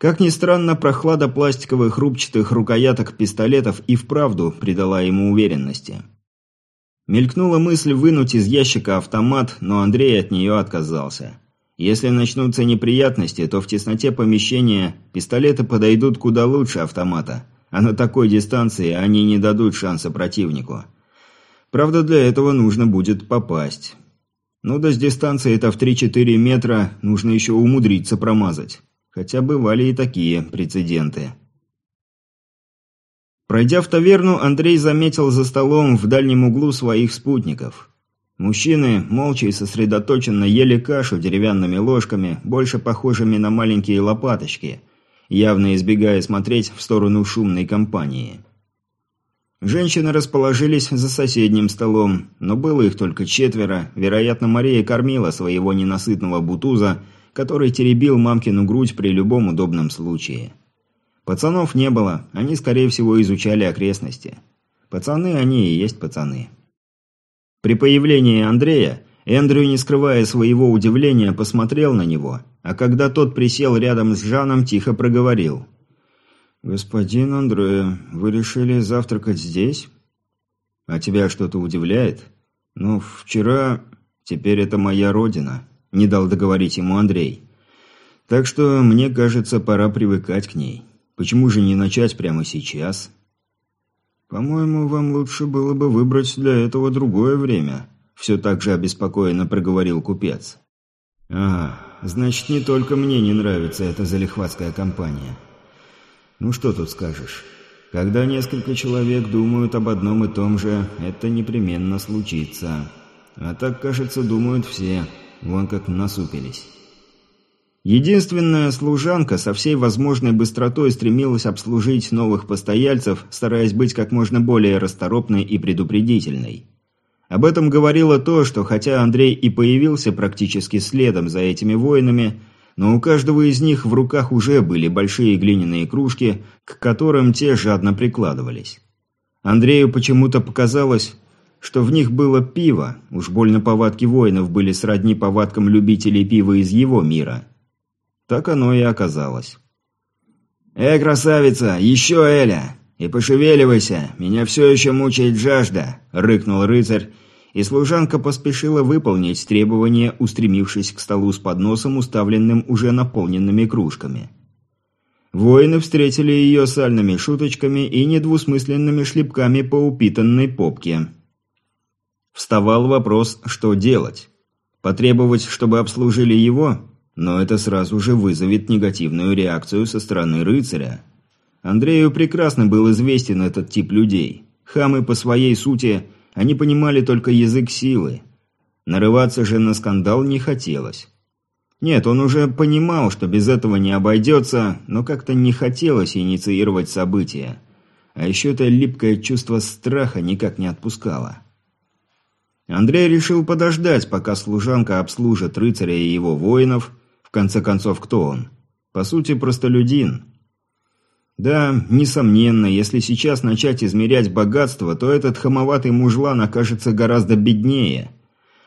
Как ни странно, прохлада пластиковых рубчатых рукояток пистолетов и вправду придала ему уверенности. Мелькнула мысль вынуть из ящика автомат, но Андрей от нее отказался. Если начнутся неприятности, то в тесноте помещения пистолеты подойдут куда лучше автомата, а на такой дистанции они не дадут шанса противнику. Правда, для этого нужно будет попасть. Ну да с дистанции это в 3-4 метра нужно еще умудриться промазать. Хотя бывали и такие прецеденты. Пройдя в таверну, Андрей заметил за столом в дальнем углу своих спутников. Мужчины молча и сосредоточенно ели кашу деревянными ложками, больше похожими на маленькие лопаточки, явно избегая смотреть в сторону шумной компании. Женщины расположились за соседним столом, но было их только четверо, вероятно, Мария кормила своего ненасытного бутуза, который теребил мамкину грудь при любом удобном случае. Пацанов не было, они, скорее всего, изучали окрестности. Пацаны они и есть пацаны. При появлении Андрея, Эндрю, не скрывая своего удивления, посмотрел на него, а когда тот присел рядом с Жаном, тихо проговорил. «Господин Андре, вы решили завтракать здесь?» «А тебя что-то удивляет?» «Ну, вчера... Теперь это моя родина», – не дал договорить ему Андрей. «Так что, мне кажется, пора привыкать к ней». Почему же не начать прямо сейчас? По-моему, вам лучше было бы выбрать для этого другое время, все так же обеспокоенно проговорил купец. А, значит, не только мне не нравится эта залихватская компания. Ну что тут скажешь? Когда несколько человек думают об одном и том же, это непременно случится. А так, кажется, думают все. Вон как насупились. Единственная служанка со всей возможной быстротой стремилась обслужить новых постояльцев, стараясь быть как можно более расторопной и предупредительной. Об этом говорило то, что хотя Андрей и появился практически следом за этими воинами, но у каждого из них в руках уже были большие глиняные кружки, к которым те жадно прикладывались. Андрею почему-то показалось, что в них было пиво, уж больно повадки воинов были сродни повадкам любителей пива из его мира – так оно и оказалось. «Э, красавица, еще Эля! И пошевеливайся, меня все еще мучает жажда!» – рыкнул рыцарь, и служанка поспешила выполнить требование, устремившись к столу с подносом, уставленным уже наполненными кружками. Воины встретили ее сальными шуточками и недвусмысленными шлепками по упитанной попке. Вставал вопрос, что делать. Потребовать, чтобы обслужили его? Но это сразу же вызовет негативную реакцию со стороны рыцаря. Андрею прекрасно был известен этот тип людей. Хамы по своей сути, они понимали только язык силы. Нарываться же на скандал не хотелось. Нет, он уже понимал, что без этого не обойдется, но как-то не хотелось инициировать события. А еще это липкое чувство страха никак не отпускало. Андрей решил подождать, пока служанка обслужит рыцаря и его воинов, в конце концов, кто он? По сути, простолюдин. Да, несомненно, если сейчас начать измерять богатство, то этот хамоватый мужлан окажется гораздо беднее.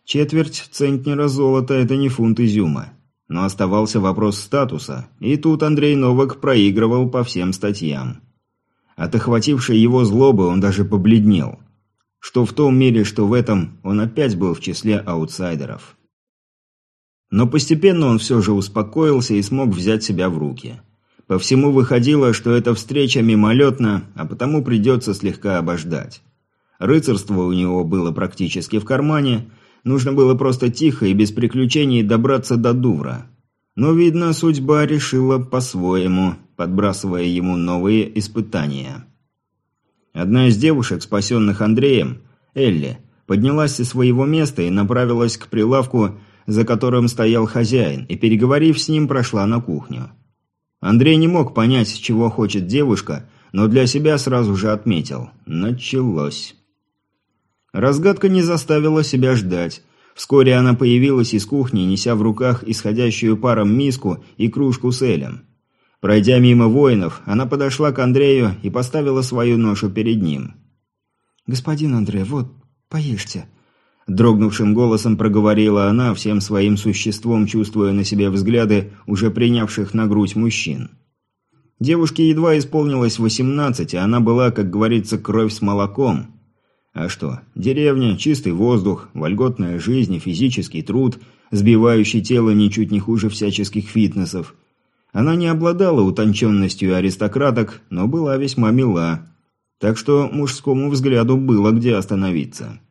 Четверть центнера золота – это не фунт изюма. Но оставался вопрос статуса, и тут Андрей Новак проигрывал по всем статьям. От охватившей его злобы он даже побледнел. Что в том мире, что в этом, он опять был в числе аутсайдеров. Но постепенно он все же успокоился и смог взять себя в руки. По всему выходило, что эта встреча мимолетна, а потому придется слегка обождать. Рыцарство у него было практически в кармане, нужно было просто тихо и без приключений добраться до Дувра. Но, видно, судьба решила по-своему, подбрасывая ему новые испытания. Одна из девушек, спасенных Андреем, Элли, поднялась со своего места и направилась к прилавку, за которым стоял хозяин, и, переговорив с ним, прошла на кухню. Андрей не мог понять, чего хочет девушка, но для себя сразу же отметил – началось. Разгадка не заставила себя ждать. Вскоре она появилась из кухни, неся в руках исходящую паром миску и кружку с элем. Пройдя мимо воинов, она подошла к Андрею и поставила свою ношу перед ним. «Господин Андрей, вот, поешьте», Дрогнувшим голосом проговорила она, всем своим существом чувствуя на себе взгляды уже принявших на грудь мужчин. Девушке едва исполнилось 18, и она была, как говорится, кровь с молоком. А что, деревня, чистый воздух, вольготная жизнь и физический труд, сбивающий тело ничуть не хуже всяческих фитнесов. Она не обладала утонченностью аристократок, но была весьма мила. Так что мужскому взгляду было где остановиться.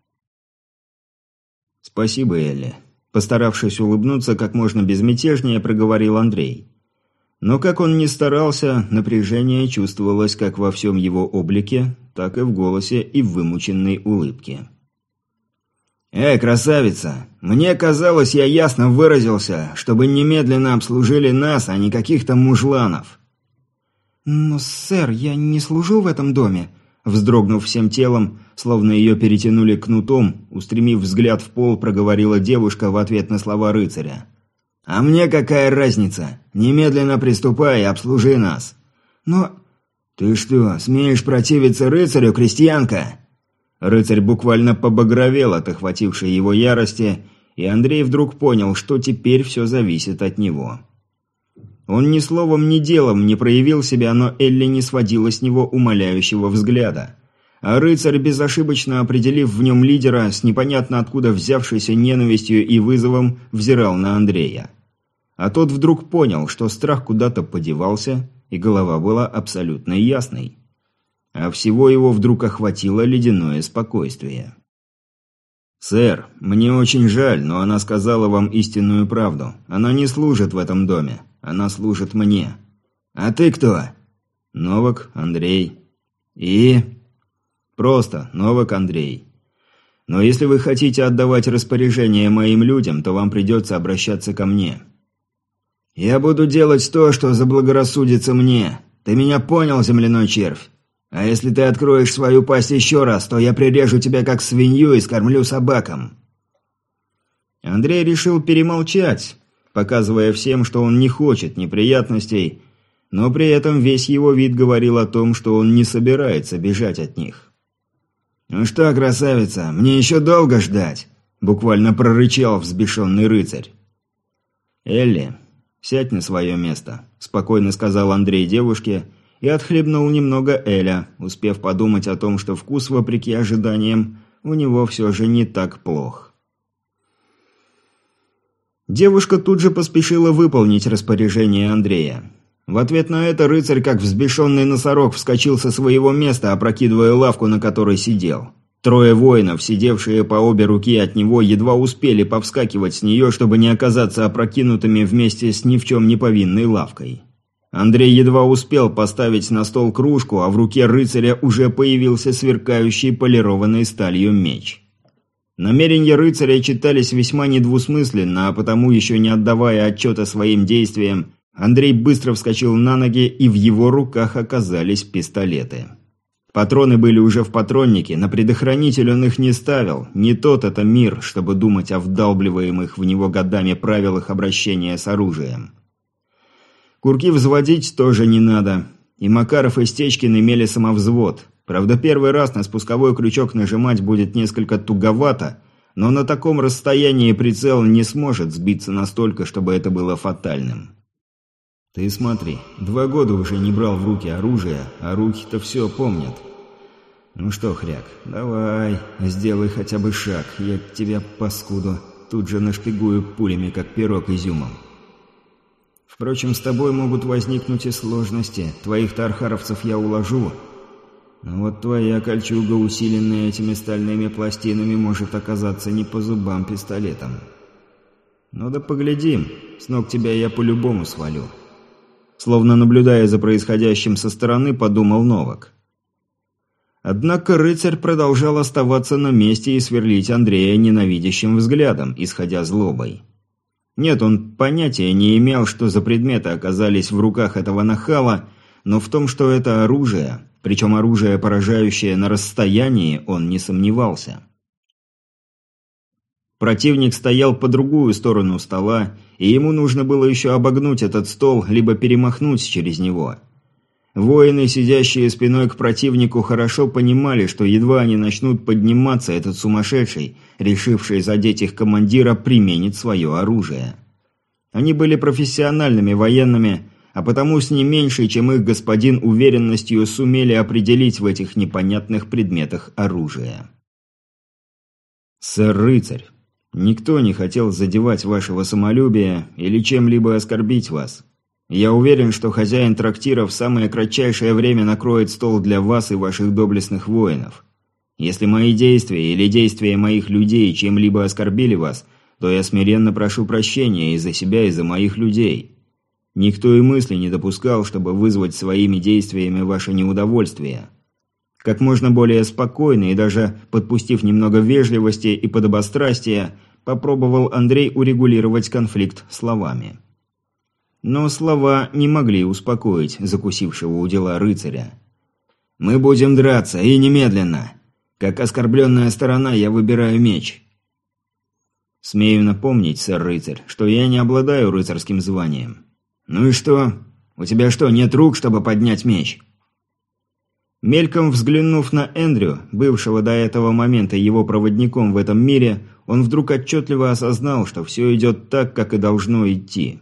«Спасибо, Элли», Постаравшись улыбнуться как можно безмятежнее, проговорил Андрей. Но как он ни старался, напряжение чувствовалось как во всем его облике, так и в голосе и в вымученной улыбке. «Эй, красавица! Мне казалось, я ясно выразился, чтобы немедленно обслужили нас, а не каких-то мужланов». «Но, сэр, я не служу в этом доме», Вздрогнув всем телом, словно ее перетянули кнутом, устремив взгляд в пол, проговорила девушка в ответ на слова рыцаря. «А мне какая разница? Немедленно приступай и обслужи нас!» «Но...» «Ты что, смеешь противиться рыцарю, крестьянка?» Рыцарь буквально побагровел от охватившей его ярости, и Андрей вдруг понял, что теперь все зависит от него. Он ни словом, ни делом не проявил себя, но Элли не сводила с него умоляющего взгляда. А рыцарь, безошибочно определив в нем лидера, с непонятно откуда взявшейся ненавистью и вызовом, взирал на Андрея. А тот вдруг понял, что страх куда-то подевался, и голова была абсолютно ясной. А всего его вдруг охватило ледяное спокойствие. «Сэр, мне очень жаль, но она сказала вам истинную правду. Она не служит в этом доме. Она служит мне. А ты кто? Новак Андрей. И? Просто Новак Андрей. Но если вы хотите отдавать распоряжение моим людям, то вам придется обращаться ко мне. Я буду делать то, что заблагорассудится мне. Ты меня понял, земляной червь? А если ты откроешь свою пасть еще раз, то я прирежу тебя как свинью и скормлю собакам. Андрей решил перемолчать, показывая всем, что он не хочет неприятностей, но при этом весь его вид говорил о том, что он не собирается бежать от них. «Ну что, красавица, мне еще долго ждать?» – буквально прорычал взбешенный рыцарь. «Элли, сядь на свое место», – спокойно сказал Андрей девушке и отхлебнул немного Эля, успев подумать о том, что вкус, вопреки ожиданиям, у него все же не так плох. Девушка тут же поспешила выполнить распоряжение Андрея. В ответ на это рыцарь, как взбешенный носорог, вскочил со своего места, опрокидывая лавку, на которой сидел. Трое воинов, сидевшие по обе руки от него, едва успели повскакивать с нее, чтобы не оказаться опрокинутыми вместе с ни в чем не повинной лавкой. Андрей едва успел поставить на стол кружку, а в руке рыцаря уже появился сверкающий полированной сталью меч. Намерения рыцаря читались весьма недвусмысленно, а потому, еще не отдавая отчета своим действиям, Андрей быстро вскочил на ноги, и в его руках оказались пистолеты. Патроны были уже в патроннике, на предохранитель он их не ставил, не тот это мир, чтобы думать о вдалбливаемых в него годами правилах обращения с оружием. Курки взводить тоже не надо, и Макаров и Стечкин имели самовзвод, Правда, первый раз на спусковой крючок нажимать будет несколько туговато, но на таком расстоянии прицел не сможет сбиться настолько, чтобы это было фатальным. Ты смотри, два года уже не брал в руки оружие, а руки-то все помнят. Ну что, хряк, давай, сделай хотя бы шаг, я тебя, паскуду, тут же нашпигую пулями, как пирог изюмом. Впрочем, с тобой могут возникнуть и сложности. Твоих тархаровцев я уложу, но вот твоя кольчуга, усиленная этими стальными пластинами, может оказаться не по зубам пистолетом. Ну да поглядим, с ног тебя я по-любому свалю. Словно наблюдая за происходящим со стороны, подумал Новак. Однако рыцарь продолжал оставаться на месте и сверлить Андрея ненавидящим взглядом, исходя злобой. Нет, он понятия не имел, что за предметы оказались в руках этого нахала, но в том, что это оружие, причем оружие, поражающее на расстоянии, он не сомневался. Противник стоял по другую сторону стола, и ему нужно было еще обогнуть этот стол, либо перемахнуть через него. Воины, сидящие спиной к противнику, хорошо понимали, что едва они начнут подниматься, этот сумасшедший, решивший задеть их командира, применит свое оружие. Они были профессиональными военными, а потому с не меньшей, чем их господин, уверенностью сумели определить в этих непонятных предметах оружие. «Сэр-рыцарь, никто не хотел задевать вашего самолюбия или чем-либо оскорбить вас. Я уверен, что хозяин трактира в самое кратчайшее время накроет стол для вас и ваших доблестных воинов. Если мои действия или действия моих людей чем-либо оскорбили вас, то я смиренно прошу прощения и за себя, и за моих людей. Никто и мысли не допускал, чтобы вызвать своими действиями ваше неудовольствие. Как можно более спокойно и даже подпустив немного вежливости и подобострастия, попробовал Андрей урегулировать конфликт словами. Но слова не могли успокоить закусившего у дела рыцаря. «Мы будем драться, и немедленно. Как оскорбленная сторона я выбираю меч». «Смею напомнить, сэр-рыцарь, что я не обладаю рыцарским званием. «Ну и что? У тебя что, нет рук, чтобы поднять меч?» Мельком взглянув на Эндрю, бывшего до этого момента его проводником в этом мире, он вдруг отчетливо осознал, что все идет так, как и должно идти.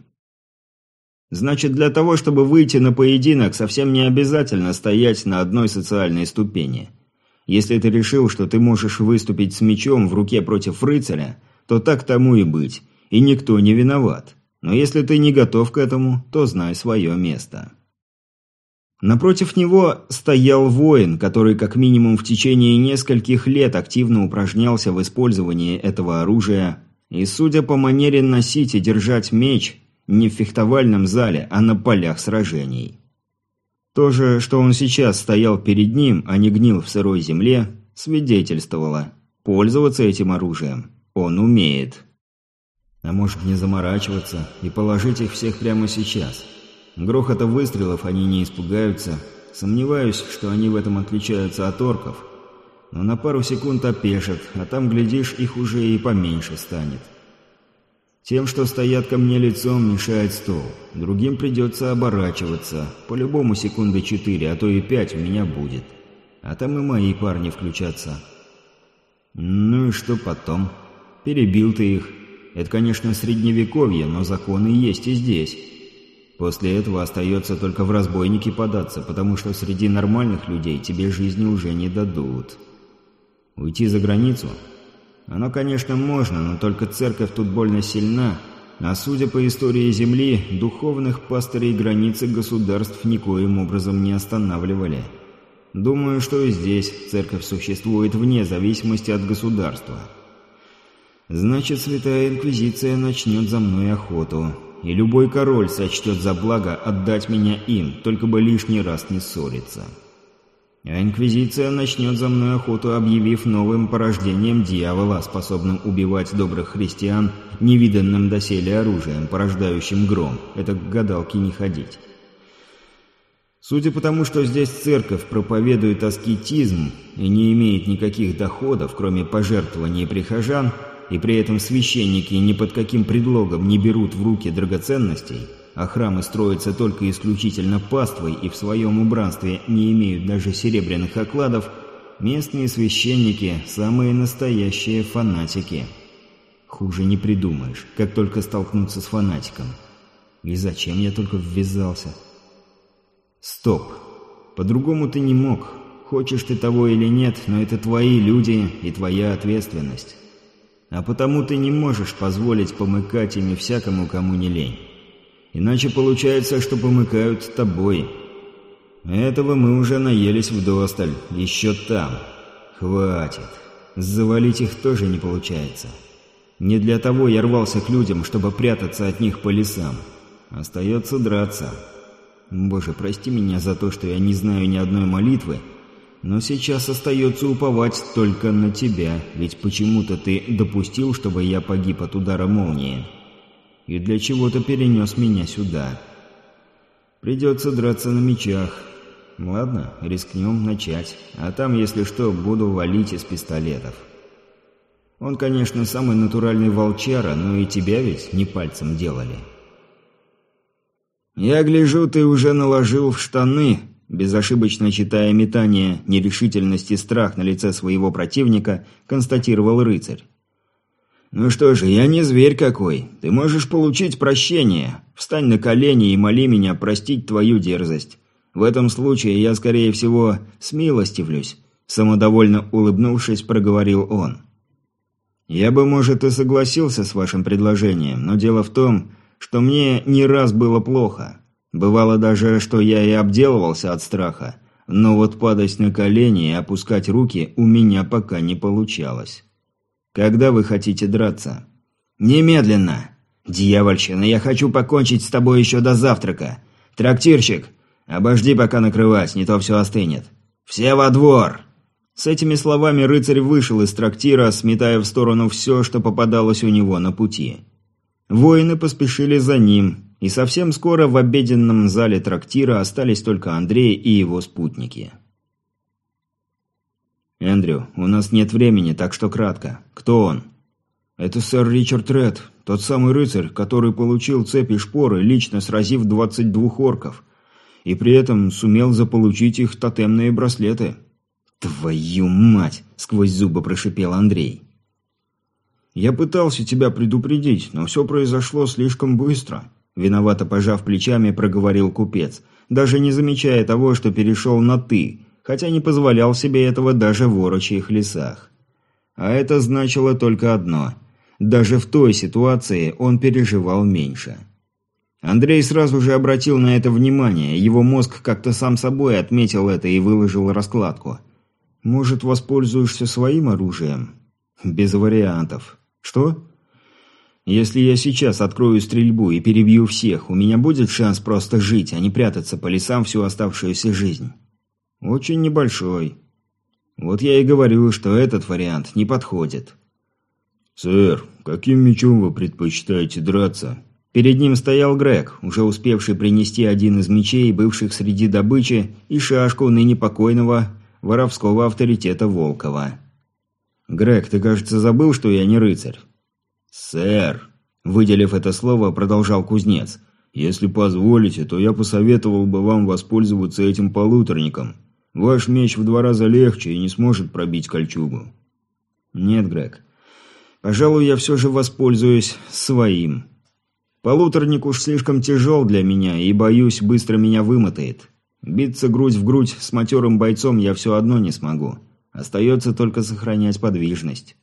Значит, для того, чтобы выйти на поединок, совсем не обязательно стоять на одной социальной ступени. Если ты решил, что ты можешь выступить с мечом в руке против рыцаря, то так тому и быть, и никто не виноват. Но если ты не готов к этому, то знай свое место. Напротив него стоял воин, который как минимум в течение нескольких лет активно упражнялся в использовании этого оружия, и, судя по манере носить и держать меч, не в фехтовальном зале, а на полях сражений. То же, что он сейчас стоял перед ним, а не гнил в сырой земле, свидетельствовало. Пользоваться этим оружием он умеет. А может не заморачиваться и положить их всех прямо сейчас. Грохота выстрелов они не испугаются. Сомневаюсь, что они в этом отличаются от орков. Но на пару секунд опешат, а там, глядишь, их уже и поменьше станет. Тем, что стоят ко мне лицом, мешает стол. Другим придется оборачиваться. По-любому секунды четыре, а то и пять у меня будет. А там и мои парни включатся. Ну и что потом? Перебил ты их, это, конечно, средневековье, но законы есть и здесь. После этого остается только в разбойники податься, потому что среди нормальных людей тебе жизни уже не дадут. Уйти за границу? Оно, конечно, можно, но только церковь тут больно сильна, а судя по истории Земли, духовных пастырей границы государств никоим образом не останавливали. Думаю, что и здесь церковь существует вне зависимости от государства. Значит, Святая Инквизиция начнет за мной охоту. И любой король сочтет за благо отдать меня им, только бы лишний раз не ссориться. А Инквизиция начнет за мной охоту, объявив новым порождением дьявола, способным убивать добрых христиан невиданным доселе оружием, порождающим гром. Это к гадалке не ходить. Судя по тому, что здесь церковь проповедует аскетизм и не имеет никаких доходов, кроме пожертвований прихожан, и при этом священники ни под каким предлогом не берут в руки драгоценностей, а храмы строятся только исключительно паствой и в своем убранстве не имеют даже серебряных окладов, местные священники – самые настоящие фанатики. Хуже не придумаешь, как только столкнуться с фанатиком. И зачем я только ввязался? Стоп. По-другому ты не мог. Хочешь ты того или нет, но это твои люди и твоя ответственность. А потому ты не можешь позволить помыкать ими всякому, кому не лень. Иначе получается, что помыкают тобой. Этого мы уже наелись вдосталь, еще там. Хватит. Завалить их тоже не получается. Не для того я рвался к людям, чтобы прятаться от них по лесам. Остается драться. Боже, прости меня за то, что я не знаю ни одной молитвы, но сейчас остается уповать только на тебя, ведь почему-то ты допустил, чтобы я погиб от удара молнии. И для чего-то перенес меня сюда. Придется драться на мечах. Ладно, рискнем начать. А там, если что, буду валить из пистолетов. Он, конечно, самый натуральный волчара, но и тебя ведь не пальцем делали. «Я гляжу, ты уже наложил в штаны», безошибочно читая метание, нерешительность и страх на лице своего противника, констатировал рыцарь. «Ну что же, я не зверь какой. Ты можешь получить прощение. Встань на колени и моли меня простить твою дерзость. В этом случае я, скорее всего, смилостивлюсь», – самодовольно улыбнувшись, проговорил он. «Я бы, может, и согласился с вашим предложением, но дело в том, что мне не раз было плохо. Бывало даже, что я и обделывался от страха, но вот падать на колени и опускать руки у меня пока не получалось». «Когда вы хотите драться?» «Немедленно!» «Дьявольщина, я хочу покончить с тобой еще до завтрака. Трактирщик, обожди пока накрывать, не то все остынет. Все во двор!» С этими словами рыцарь вышел из трактира, сметая в сторону все, что попадалось у него на пути. Воины поспешили за ним, и совсем скоро в обеденном зале трактира остались только Андрей и его спутники. «Эндрю, у нас нет времени, так что кратко. Кто он?» «Это сэр Ричард Ред, тот самый рыцарь, который получил цепи шпоры, лично сразив 22 орков. И при этом сумел заполучить их тотемные браслеты». «Твою мать!» – сквозь зубы прошипел Андрей. «Я пытался тебя предупредить, но все произошло слишком быстро», – виновато пожав плечами, проговорил купец, даже не замечая того, что перешел на «ты», хотя не позволял себе этого даже в орочьих лесах. А это значило только одно – даже в той ситуации он переживал меньше. Андрей сразу же обратил на это внимание, его мозг как-то сам собой отметил это и выложил раскладку. «Может, воспользуешься своим оружием?» «Без вариантов». «Что?» «Если я сейчас открою стрельбу и перебью всех, у меня будет шанс просто жить, а не прятаться по лесам всю оставшуюся жизнь». Очень небольшой. Вот я и говорю, что этот вариант не подходит. «Сэр, каким мечом вы предпочитаете драться?» Перед ним стоял Грег, уже успевший принести один из мечей, бывших среди добычи, и шашку ныне покойного воровского авторитета Волкова. «Грег, ты, кажется, забыл, что я не рыцарь?» «Сэр», выделив это слово, продолжал кузнец. «Если позволите, то я посоветовал бы вам воспользоваться этим полуторником. Ваш меч в два раза легче и не сможет пробить кольчугу». «Нет, Грег. Пожалуй, я все же воспользуюсь своим. Полуторник уж слишком тяжел для меня и, боюсь, быстро меня вымотает. Биться грудь в грудь с матерым бойцом я все одно не смогу. Остается только сохранять подвижность».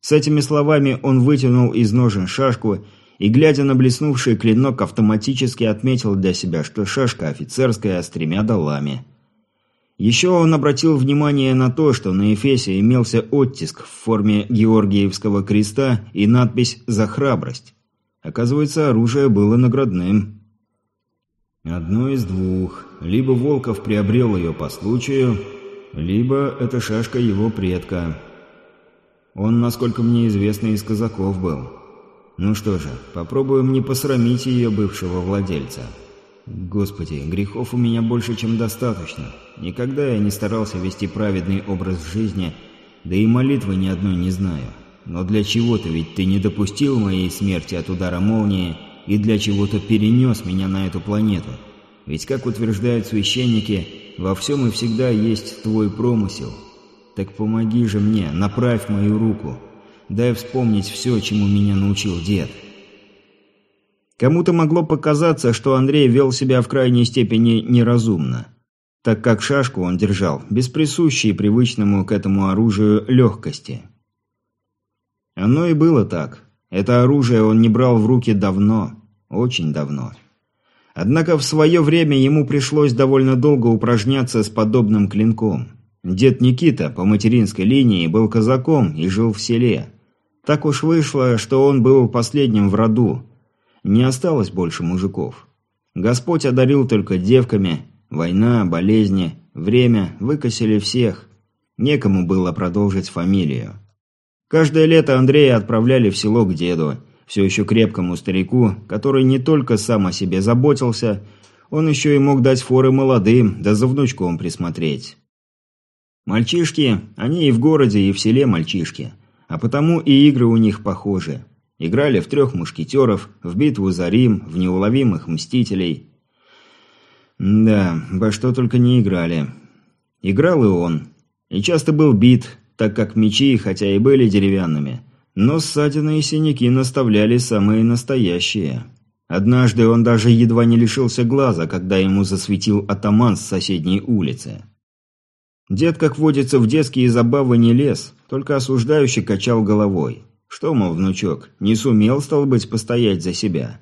С этими словами он вытянул из ножен шашку и, глядя на блеснувший клинок, автоматически отметил для себя, что шашка офицерская с тремя долами – еще он обратил внимание на то, что на Эфесе имелся оттиск в форме Георгиевского креста и надпись «За храбрость». Оказывается, оружие было наградным. Одно из двух. Либо Волков приобрел ее по случаю, либо это шашка его предка. Он, насколько мне известно, из казаков был. Ну что же, попробуем не посрамить ее бывшего владельца. Господи, грехов у меня больше, чем достаточно. Никогда я не старался вести праведный образ жизни, да и молитвы ни одной не знаю. Но для чего-то ведь ты не допустил моей смерти от удара молнии и для чего-то перенес меня на эту планету. Ведь, как утверждают священники, во всем и всегда есть твой промысел. Так помоги же мне, направь мою руку. Дай вспомнить все, чему меня научил дед». Кому-то могло показаться, что Андрей вел себя в крайней степени неразумно, так как шашку он держал без присущей привычному к этому оружию легкости. Оно и было так. Это оружие он не брал в руки давно, очень давно. Однако в свое время ему пришлось довольно долго упражняться с подобным клинком. Дед Никита по материнской линии был казаком и жил в селе. Так уж вышло, что он был последним в роду, не осталось больше мужиков. Господь одарил только девками, война, болезни, время выкосили всех. Некому было продолжить фамилию. Каждое лето Андрея отправляли в село к деду, все еще крепкому старику, который не только сам о себе заботился, он еще и мог дать форы молодым, да за внучком присмотреть. Мальчишки, они и в городе, и в селе мальчишки, а потому и игры у них похожи. Играли в трех мушкетеров, в битву за Рим, в неуловимых мстителей. Да, во что только не играли. Играл и он. И часто был бит, так как мечи, хотя и были деревянными, Но ссадины и синяки наставляли самые настоящие. Однажды он даже едва не лишился глаза, когда ему засветил атаман с соседней улицы. Дед, как водится, в детские забавы не лез, только осуждающий качал головой. Что, мол, внучок, не сумел, стал быть, постоять за себя.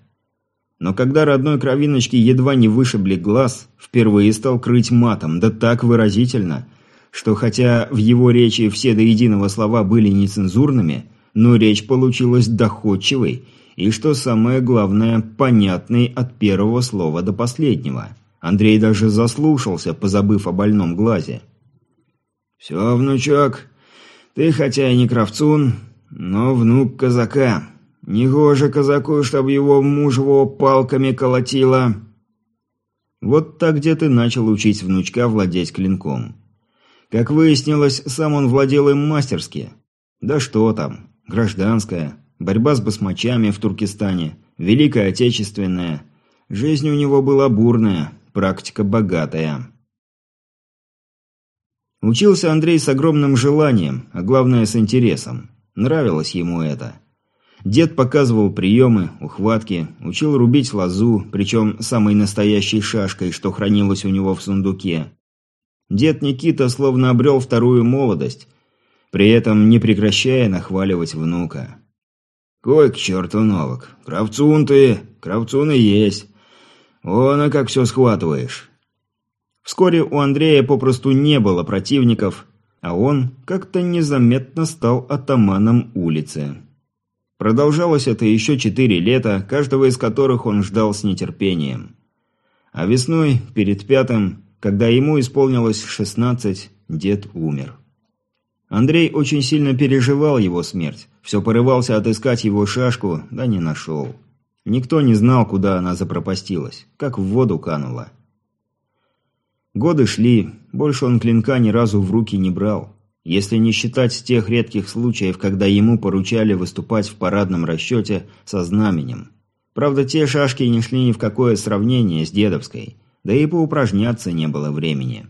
Но когда родной кровиночке едва не вышибли глаз, впервые стал крыть матом, да так выразительно, что хотя в его речи все до единого слова были нецензурными, но речь получилась доходчивой и, что самое главное, понятной от первого слова до последнего. Андрей даже заслушался, позабыв о больном глазе. «Все, внучок, ты хотя и не кравцун, но внук казака. Негоже казаку, чтобы его мужево палками колотило». Вот так где ты начал учить внучка владеть клинком. Как выяснилось, сам он владел им мастерски. Да что там, гражданская, борьба с басмачами в Туркестане, Великая Отечественная. Жизнь у него была бурная, практика богатая. Учился Андрей с огромным желанием, а главное с интересом. Нравилось ему это. Дед показывал приемы, ухватки, учил рубить лозу, причем самой настоящей шашкой, что хранилось у него в сундуке. Дед Никита словно обрел вторую молодость, при этом не прекращая нахваливать внука. «Кой к черту новок! Кравцун ты! Кравцун и есть! Вон, а как все схватываешь!» Вскоре у Андрея попросту не было противников, а он как-то незаметно стал атаманом улицы. Продолжалось это еще четыре лета, каждого из которых он ждал с нетерпением. А весной, перед пятым, когда ему исполнилось шестнадцать, дед умер. Андрей очень сильно переживал его смерть, все порывался отыскать его шашку, да не нашел. Никто не знал, куда она запропастилась, как в воду канула. Годы шли, больше он клинка ни разу в руки не брал. Если не считать тех редких случаев, когда ему поручали выступать в парадном расчете со знаменем. Правда, те шашки не шли ни в какое сравнение с дедовской, да и поупражняться не было времени.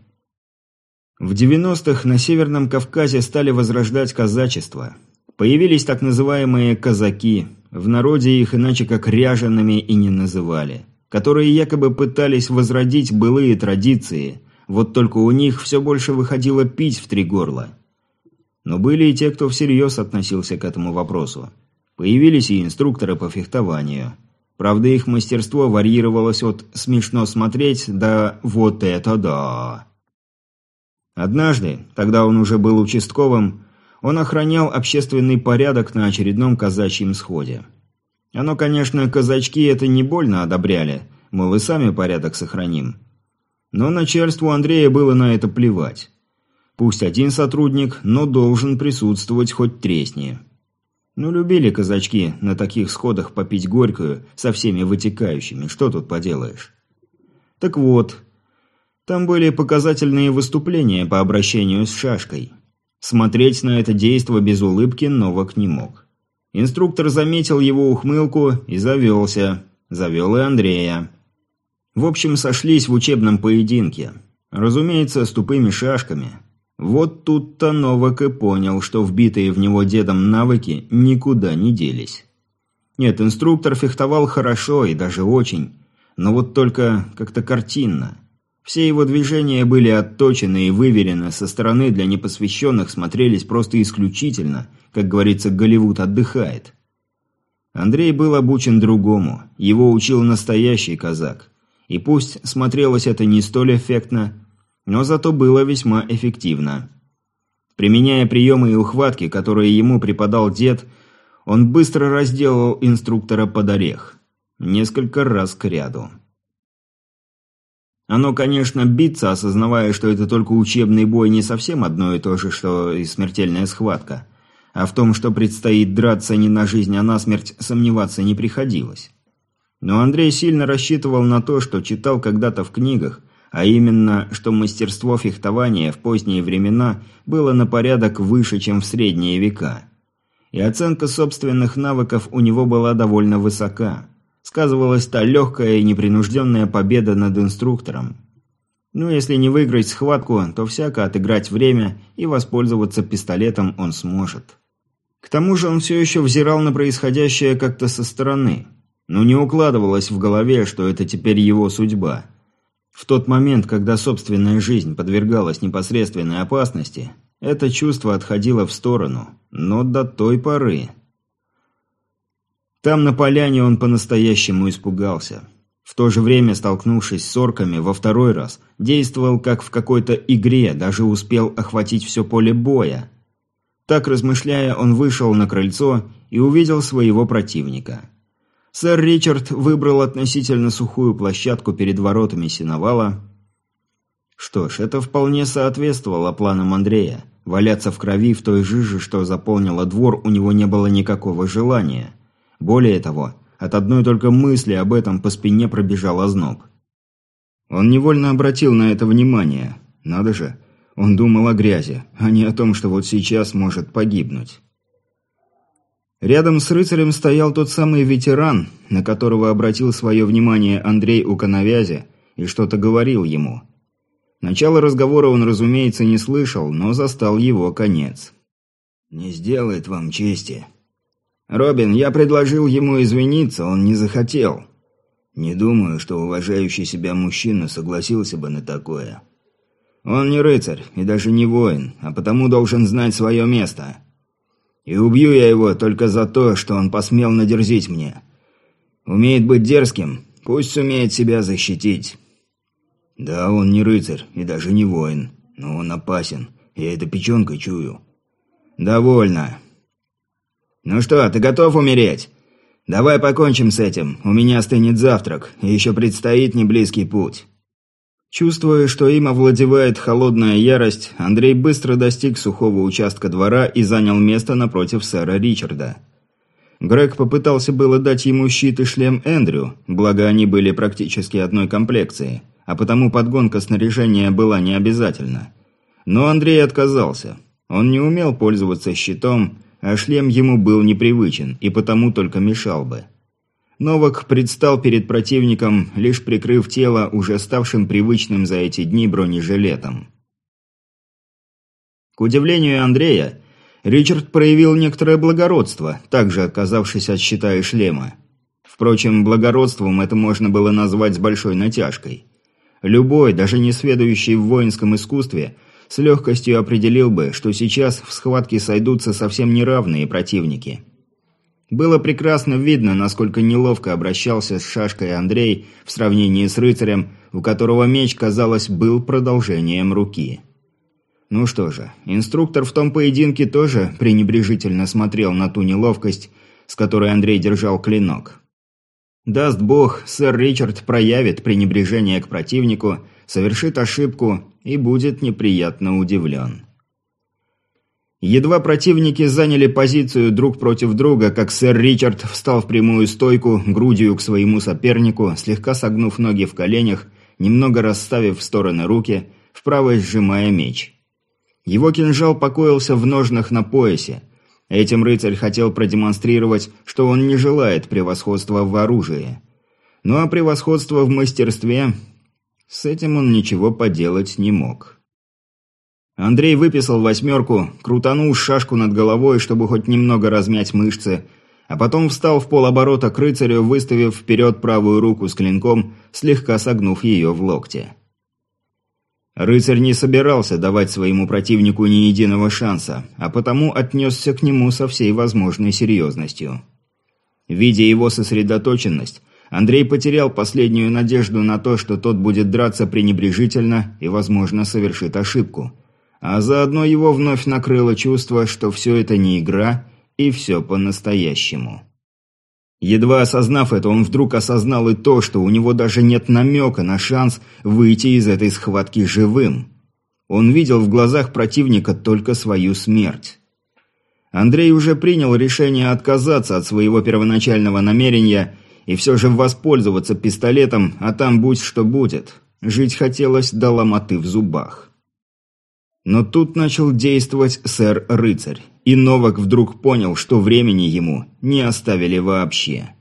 В 90-х на Северном Кавказе стали возрождать казачество. Появились так называемые «казаки», в народе их иначе как «ряжеными» и не называли – которые якобы пытались возродить былые традиции, вот только у них все больше выходило пить в три горла. Но были и те, кто всерьез относился к этому вопросу. Появились и инструкторы по фехтованию. Правда, их мастерство варьировалось от «смешно смотреть» до «вот это да». Однажды, тогда он уже был участковым, он охранял общественный порядок на очередном казачьем сходе. Оно, конечно, казачки это не больно одобряли, мол, и сами порядок сохраним. Но начальству Андрея было на это плевать. Пусть один сотрудник, но должен присутствовать хоть тресни. Ну, любили казачки на таких сходах попить горькую со всеми вытекающими, что тут поделаешь. Так вот, там были показательные выступления по обращению с шашкой. Смотреть на это действо без улыбки Новак не мог. Инструктор заметил его ухмылку и завелся. Завел и Андрея. В общем, сошлись в учебном поединке. Разумеется, с тупыми шашками. Вот тут-то Новак и понял, что вбитые в него дедом навыки никуда не делись. Нет, инструктор фехтовал хорошо и даже очень, но вот только как-то картинно. Все его движения были отточены и выверены, со стороны для непосвященных смотрелись просто исключительно, как говорится, Голливуд отдыхает. Андрей был обучен другому, его учил настоящий казак. И пусть смотрелось это не столь эффектно, но зато было весьма эффективно. Применяя приемы и ухватки, которые ему преподал дед, он быстро разделал инструктора под орех. Несколько раз к ряду. Оно, конечно, биться, осознавая, что это только учебный бой, не совсем одно и то же, что и смертельная схватка. А в том, что предстоит драться не на жизнь, а на смерть, сомневаться не приходилось. Но Андрей сильно рассчитывал на то, что читал когда-то в книгах, а именно, что мастерство фехтования в поздние времена было на порядок выше, чем в средние века. И оценка собственных навыков у него была довольно высока – сказывалась та легкая и непринужденная победа над инструктором. Ну, если не выиграть схватку, то всяко отыграть время и воспользоваться пистолетом он сможет. К тому же он все еще взирал на происходящее как-то со стороны. Но не укладывалось в голове, что это теперь его судьба. В тот момент, когда собственная жизнь подвергалась непосредственной опасности, это чувство отходило в сторону, но до той поры. Там на поляне он по-настоящему испугался. В то же время, столкнувшись с орками во второй раз, действовал как в какой-то игре, даже успел охватить все поле боя. Так размышляя, он вышел на крыльцо и увидел своего противника. Сэр Ричард выбрал относительно сухую площадку перед воротами Синовала. Что ж, это вполне соответствовало планам Андрея. Валяться в крови в той жиже, что заполнила двор, у него не было никакого желания. Более того, от одной только мысли об этом по спине пробежал озноб. Он невольно обратил на это внимание. Надо же, он думал о грязи, а не о том, что вот сейчас может погибнуть. Рядом с рыцарем стоял тот самый ветеран, на которого обратил свое внимание Андрей у коновязи и что-то говорил ему. Начало разговора он, разумеется, не слышал, но застал его конец. «Не сделает вам чести», «Робин, я предложил ему извиниться, он не захотел. Не думаю, что уважающий себя мужчина согласился бы на такое. Он не рыцарь и даже не воин, а потому должен знать свое место. И убью я его только за то, что он посмел надерзить мне. Умеет быть дерзким, пусть сумеет себя защитить». «Да, он не рыцарь и даже не воин, но он опасен, я это печенкой чую». «Довольно. «Ну что, ты готов умереть? Давай покончим с этим, у меня стынет завтрак, и еще предстоит неблизкий путь». Чувствуя, что им овладевает холодная ярость, Андрей быстро достиг сухого участка двора и занял место напротив сэра Ричарда. Грег попытался было дать ему щит и шлем Эндрю, благо они были практически одной комплекции, а потому подгонка снаряжения была не обязательна. Но Андрей отказался. Он не умел пользоваться щитом, а шлем ему был непривычен и потому только мешал бы. Новак предстал перед противником, лишь прикрыв тело уже ставшим привычным за эти дни бронежилетом. К удивлению Андрея, Ричард проявил некоторое благородство, также отказавшись от щита и шлема. Впрочем, благородством это можно было назвать с большой натяжкой. Любой, даже не сведущий в воинском искусстве – с легкостью определил бы, что сейчас в схватке сойдутся совсем неравные противники. Было прекрасно видно, насколько неловко обращался с шашкой Андрей в сравнении с рыцарем, у которого меч, казалось, был продолжением руки. Ну что же, инструктор в том поединке тоже пренебрежительно смотрел на ту неловкость, с которой Андрей держал клинок. Даст бог, сэр Ричард проявит пренебрежение к противнику, совершит ошибку и будет неприятно удивлен. Едва противники заняли позицию друг против друга, как сэр Ричард встал в прямую стойку, грудью к своему сопернику, слегка согнув ноги в коленях, немного расставив в стороны руки, вправо сжимая меч. Его кинжал покоился в ножнах на поясе. Этим рыцарь хотел продемонстрировать, что он не желает превосходства в оружии. Ну а превосходство в мастерстве с этим он ничего поделать не мог. Андрей выписал восьмерку, крутанул шашку над головой, чтобы хоть немного размять мышцы, а потом встал в полоборота к рыцарю, выставив вперед правую руку с клинком, слегка согнув ее в локте. Рыцарь не собирался давать своему противнику ни единого шанса, а потому отнесся к нему со всей возможной серьезностью. Видя его сосредоточенность, Андрей потерял последнюю надежду на то, что тот будет драться пренебрежительно и, возможно, совершит ошибку. А заодно его вновь накрыло чувство, что все это не игра и все по-настоящему. Едва осознав это, он вдруг осознал и то, что у него даже нет намека на шанс выйти из этой схватки живым. Он видел в глазах противника только свою смерть. Андрей уже принял решение отказаться от своего первоначального намерения – и все же воспользоваться пистолетом, а там будь что будет. Жить хотелось до ломоты в зубах. Но тут начал действовать сэр-рыцарь, и Новак вдруг понял, что времени ему не оставили вообще.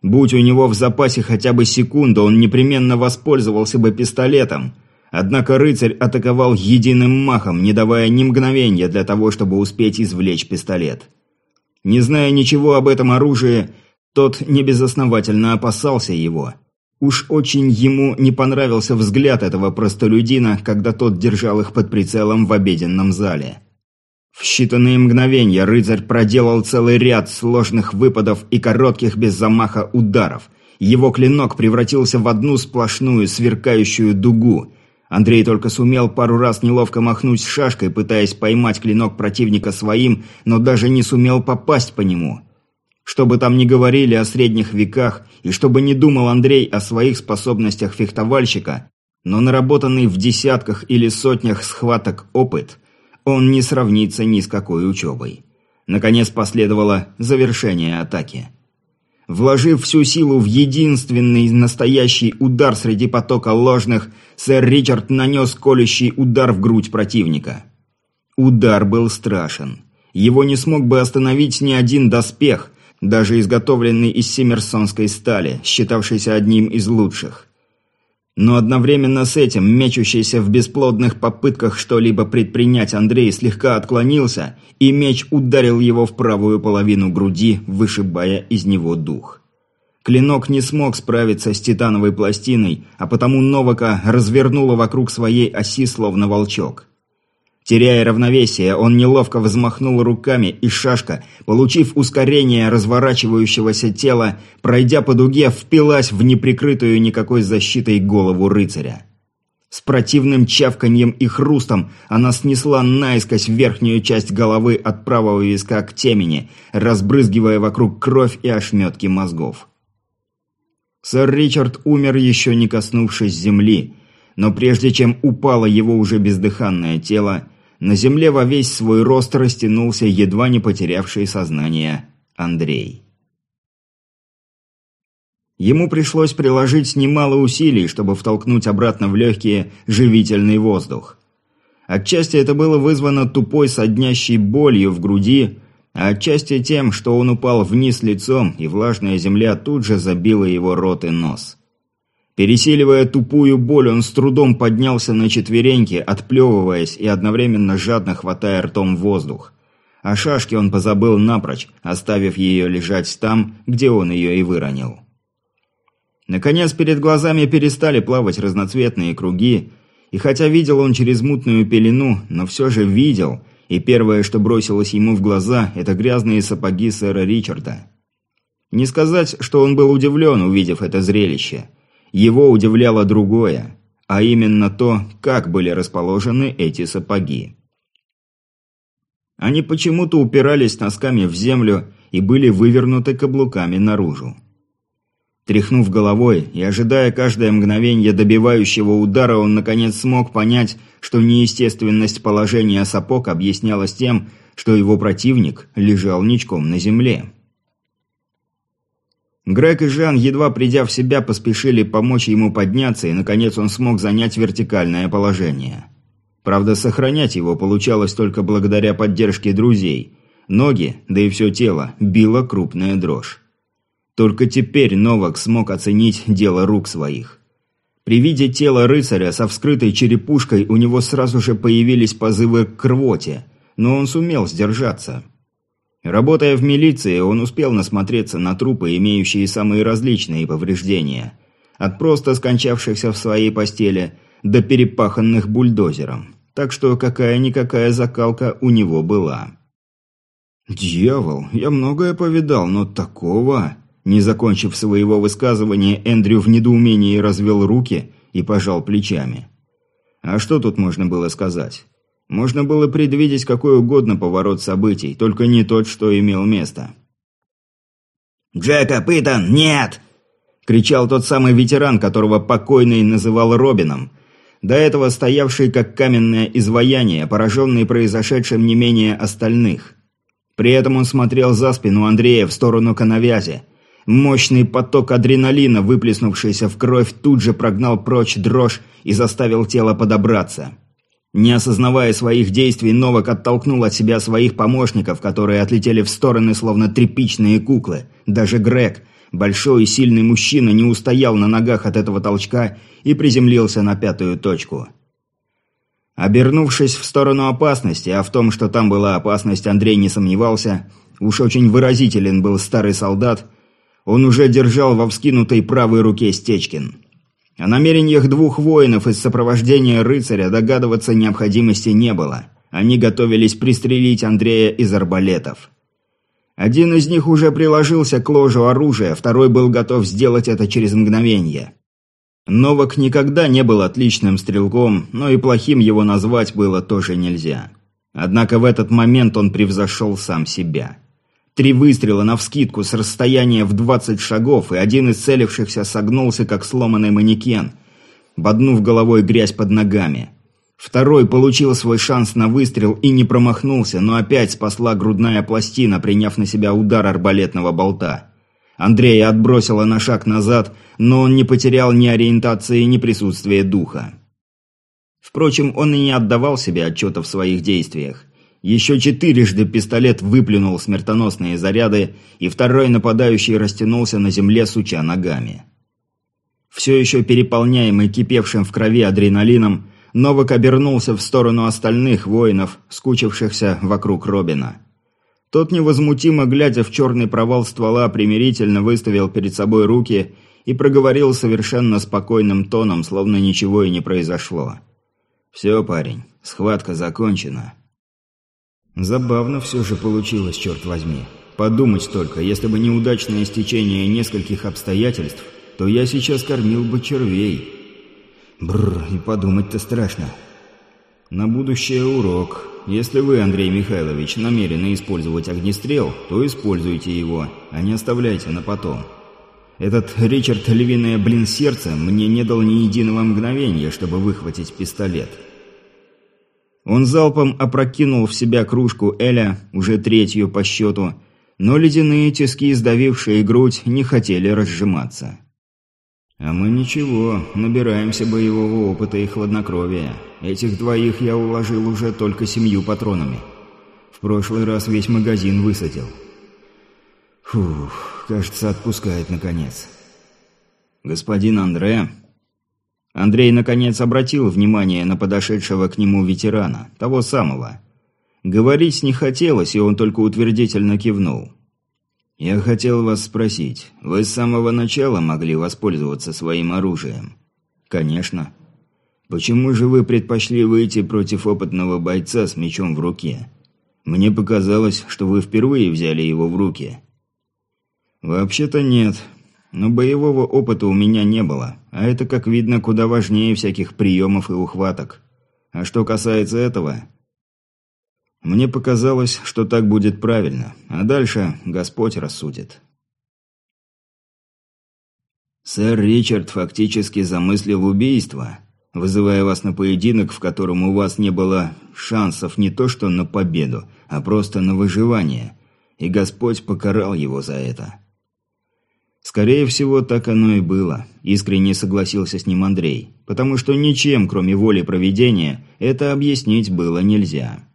Будь у него в запасе хотя бы секунда, он непременно воспользовался бы пистолетом. Однако рыцарь атаковал единым махом, не давая ни мгновения для того, чтобы успеть извлечь пистолет. Не зная ничего об этом оружии, тот небезосновательно опасался его. Уж очень ему не понравился взгляд этого простолюдина, когда тот держал их под прицелом в обеденном зале. В считанные мгновения рыцарь проделал целый ряд сложных выпадов и коротких без замаха ударов. Его клинок превратился в одну сплошную сверкающую дугу. Андрей только сумел пару раз неловко махнуть шашкой, пытаясь поймать клинок противника своим, но даже не сумел попасть по нему. Что бы там ни говорили о средних веках, и чтобы не думал Андрей о своих способностях фехтовальщика, но наработанный в десятках или сотнях схваток опыт – он не сравнится ни с какой учебой. Наконец последовало завершение атаки. Вложив всю силу в единственный настоящий удар среди потока ложных, сэр Ричард нанес колющий удар в грудь противника. Удар был страшен. Его не смог бы остановить ни один доспех, даже изготовленный из семерсонской стали, считавшийся одним из лучших. Но одновременно с этим, мечущийся в бесплодных попытках что-либо предпринять, Андрей слегка отклонился, и меч ударил его в правую половину груди, вышибая из него дух. Клинок не смог справиться с титановой пластиной, а потому Новака развернуло вокруг своей оси словно волчок. Теряя равновесие, он неловко взмахнул руками, и шашка, получив ускорение разворачивающегося тела, пройдя по дуге, впилась в неприкрытую никакой защитой голову рыцаря. С противным чавканьем и хрустом она снесла наискось верхнюю часть головы от правого виска к темени, разбрызгивая вокруг кровь и ошметки мозгов. Сэр Ричард умер еще не коснувшись земли, но прежде чем упало его уже бездыханное тело, на земле во весь свой рост растянулся едва не потерявший сознание Андрей. Ему пришлось приложить немало усилий, чтобы втолкнуть обратно в легкие живительный воздух. Отчасти это было вызвано тупой соднящей болью в груди, а отчасти тем, что он упал вниз лицом, и влажная земля тут же забила его рот и нос. Пересиливая тупую боль, он с трудом поднялся на четвереньки, отплевываясь и одновременно жадно хватая ртом воздух. О шашке он позабыл напрочь, оставив ее лежать там, где он ее и выронил. Наконец перед глазами перестали плавать разноцветные круги, и хотя видел он через мутную пелену, но все же видел, и первое, что бросилось ему в глаза, это грязные сапоги сэра Ричарда. Не сказать, что он был удивлен, увидев это зрелище – его удивляло другое, а именно то, как были расположены эти сапоги. Они почему-то упирались носками в землю и были вывернуты каблуками наружу. Тряхнув головой и ожидая каждое мгновение добивающего удара, он наконец смог понять, что неестественность положения сапог объяснялась тем, что его противник лежал ничком на земле. Грег и Жан, едва придя в себя, поспешили помочь ему подняться, и, наконец, он смог занять вертикальное положение. Правда, сохранять его получалось только благодаря поддержке друзей. Ноги, да и все тело, била крупная дрожь. Только теперь Новак смог оценить дело рук своих. При виде тела рыцаря со вскрытой черепушкой у него сразу же появились позывы к рвоте, но он сумел сдержаться. Работая в милиции, он успел насмотреться на трупы, имеющие самые различные повреждения. От просто скончавшихся в своей постели до перепаханных бульдозером. Так что какая-никакая закалка у него была. «Дьявол, я многое повидал, но такого...» Не закончив своего высказывания, Эндрю в недоумении развел руки и пожал плечами. А что тут можно было сказать? Можно было предвидеть какой угодно поворот событий, только не тот, что имел место. «Джека, Питон, нет!» – кричал тот самый ветеран, которого покойный называл Робином. До этого стоявший как каменное изваяние, пораженный произошедшим не менее остальных. При этом он смотрел за спину Андрея в сторону коновязи. Мощный поток адреналина, выплеснувшийся в кровь, тут же прогнал прочь дрожь и заставил тело подобраться. Не осознавая своих действий, Новак оттолкнул от себя своих помощников, которые отлетели в стороны, словно тряпичные куклы. Даже Грег, большой и сильный мужчина, не устоял на ногах от этого толчка и приземлился на пятую точку. Обернувшись в сторону опасности, а в том, что там была опасность, Андрей не сомневался, уж очень выразителен был старый солдат, он уже держал во вскинутой правой руке Стечкин. О намерениях двух воинов из сопровождения рыцаря догадываться необходимости не было. Они готовились пристрелить Андрея из арбалетов. Один из них уже приложился к ложу оружия, второй был готов сделать это через мгновение. Новак никогда не был отличным стрелком, но и плохим его назвать было тоже нельзя. Однако в этот момент он превзошел сам себя. Три выстрела навскидку с расстояния в 20 шагов, и один из целившихся согнулся, как сломанный манекен, боднув головой грязь под ногами. Второй получил свой шанс на выстрел и не промахнулся, но опять спасла грудная пластина, приняв на себя удар арбалетного болта. Андрея отбросило на шаг назад, но он не потерял ни ориентации, ни присутствия духа. Впрочем, он и не отдавал себе отчета в своих действиях. Еще четырежды пистолет выплюнул смертоносные заряды, и второй нападающий растянулся на земле, суча ногами. Все еще переполняемый кипевшим в крови адреналином, Новак обернулся в сторону остальных воинов, скучившихся вокруг Робина. Тот, невозмутимо глядя в черный провал ствола, примирительно выставил перед собой руки и проговорил совершенно спокойным тоном, словно ничего и не произошло. «Все, парень, схватка закончена». Забавно все же получилось, черт возьми. Подумать только, если бы неудачное стечение нескольких обстоятельств, то я сейчас кормил бы червей. Бррр, и подумать-то страшно. На будущее урок. Если вы, Андрей Михайлович, намерены использовать огнестрел, то используйте его, а не оставляйте на потом. Этот Ричард Львиное блин сердце мне не дал ни единого мгновения, чтобы выхватить пистолет. Он залпом опрокинул в себя кружку Эля, уже третью по счету, но ледяные тиски, сдавившие грудь, не хотели разжиматься. «А мы ничего, набираемся боевого опыта и хладнокровия. Этих двоих я уложил уже только семью патронами. В прошлый раз весь магазин высадил. Фух, кажется, отпускает наконец». «Господин Андре...» Андрей, наконец, обратил внимание на подошедшего к нему ветерана, того самого. Говорить не хотелось, и он только утвердительно кивнул. «Я хотел вас спросить, вы с самого начала могли воспользоваться своим оружием?» «Конечно». «Почему же вы предпочли выйти против опытного бойца с мечом в руке? Мне показалось, что вы впервые взяли его в руки». «Вообще-то нет, но боевого опыта у меня не было, а это, как видно, куда важнее всяких приемов и ухваток. А что касается этого, мне показалось, что так будет правильно, а дальше Господь рассудит. Сэр Ричард фактически замыслил убийство, вызывая вас на поединок, в котором у вас не было шансов не то что на победу, а просто на выживание, и Господь покарал его за это. Скорее всего, так оно и было, искренне согласился с ним Андрей, потому что ничем, кроме воли проведения, это объяснить было нельзя.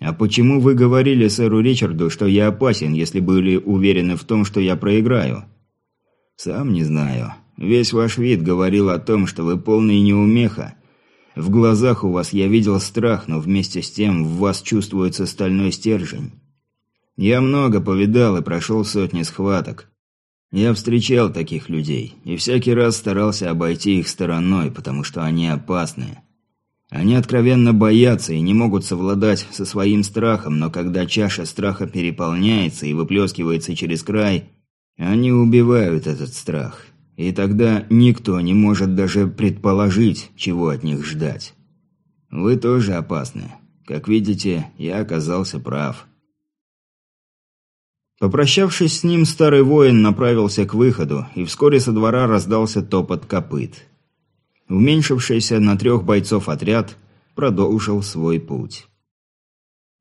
«А почему вы говорили сэру Ричарду, что я опасен, если были уверены в том, что я проиграю?» «Сам не знаю. Весь ваш вид говорил о том, что вы полный неумеха. В глазах у вас я видел страх, но вместе с тем в вас чувствуется стальной стержень. Я много повидал и прошел сотни схваток. Я встречал таких людей, и всякий раз старался обойти их стороной, потому что они опасные. Они откровенно боятся и не могут совладать со своим страхом, но когда чаша страха переполняется и выплескивается через край, они убивают этот страх. И тогда никто не может даже предположить, чего от них ждать. Вы тоже опасны. Как видите, я оказался прав. Попрощавшись с ним, старый воин направился к выходу, и вскоре со двора раздался топот копыт. Уменьшившийся на трех бойцов отряд продолжил свой путь.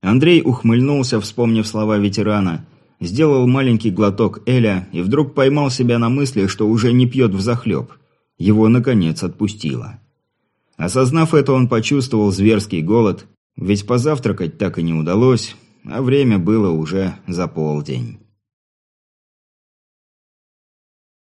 Андрей ухмыльнулся, вспомнив слова ветерана, сделал маленький глоток Эля и вдруг поймал себя на мысли, что уже не пьет взахлеб. Его, наконец, отпустило. Осознав это, он почувствовал зверский голод, ведь позавтракать так и не удалось, а время было уже за полдень.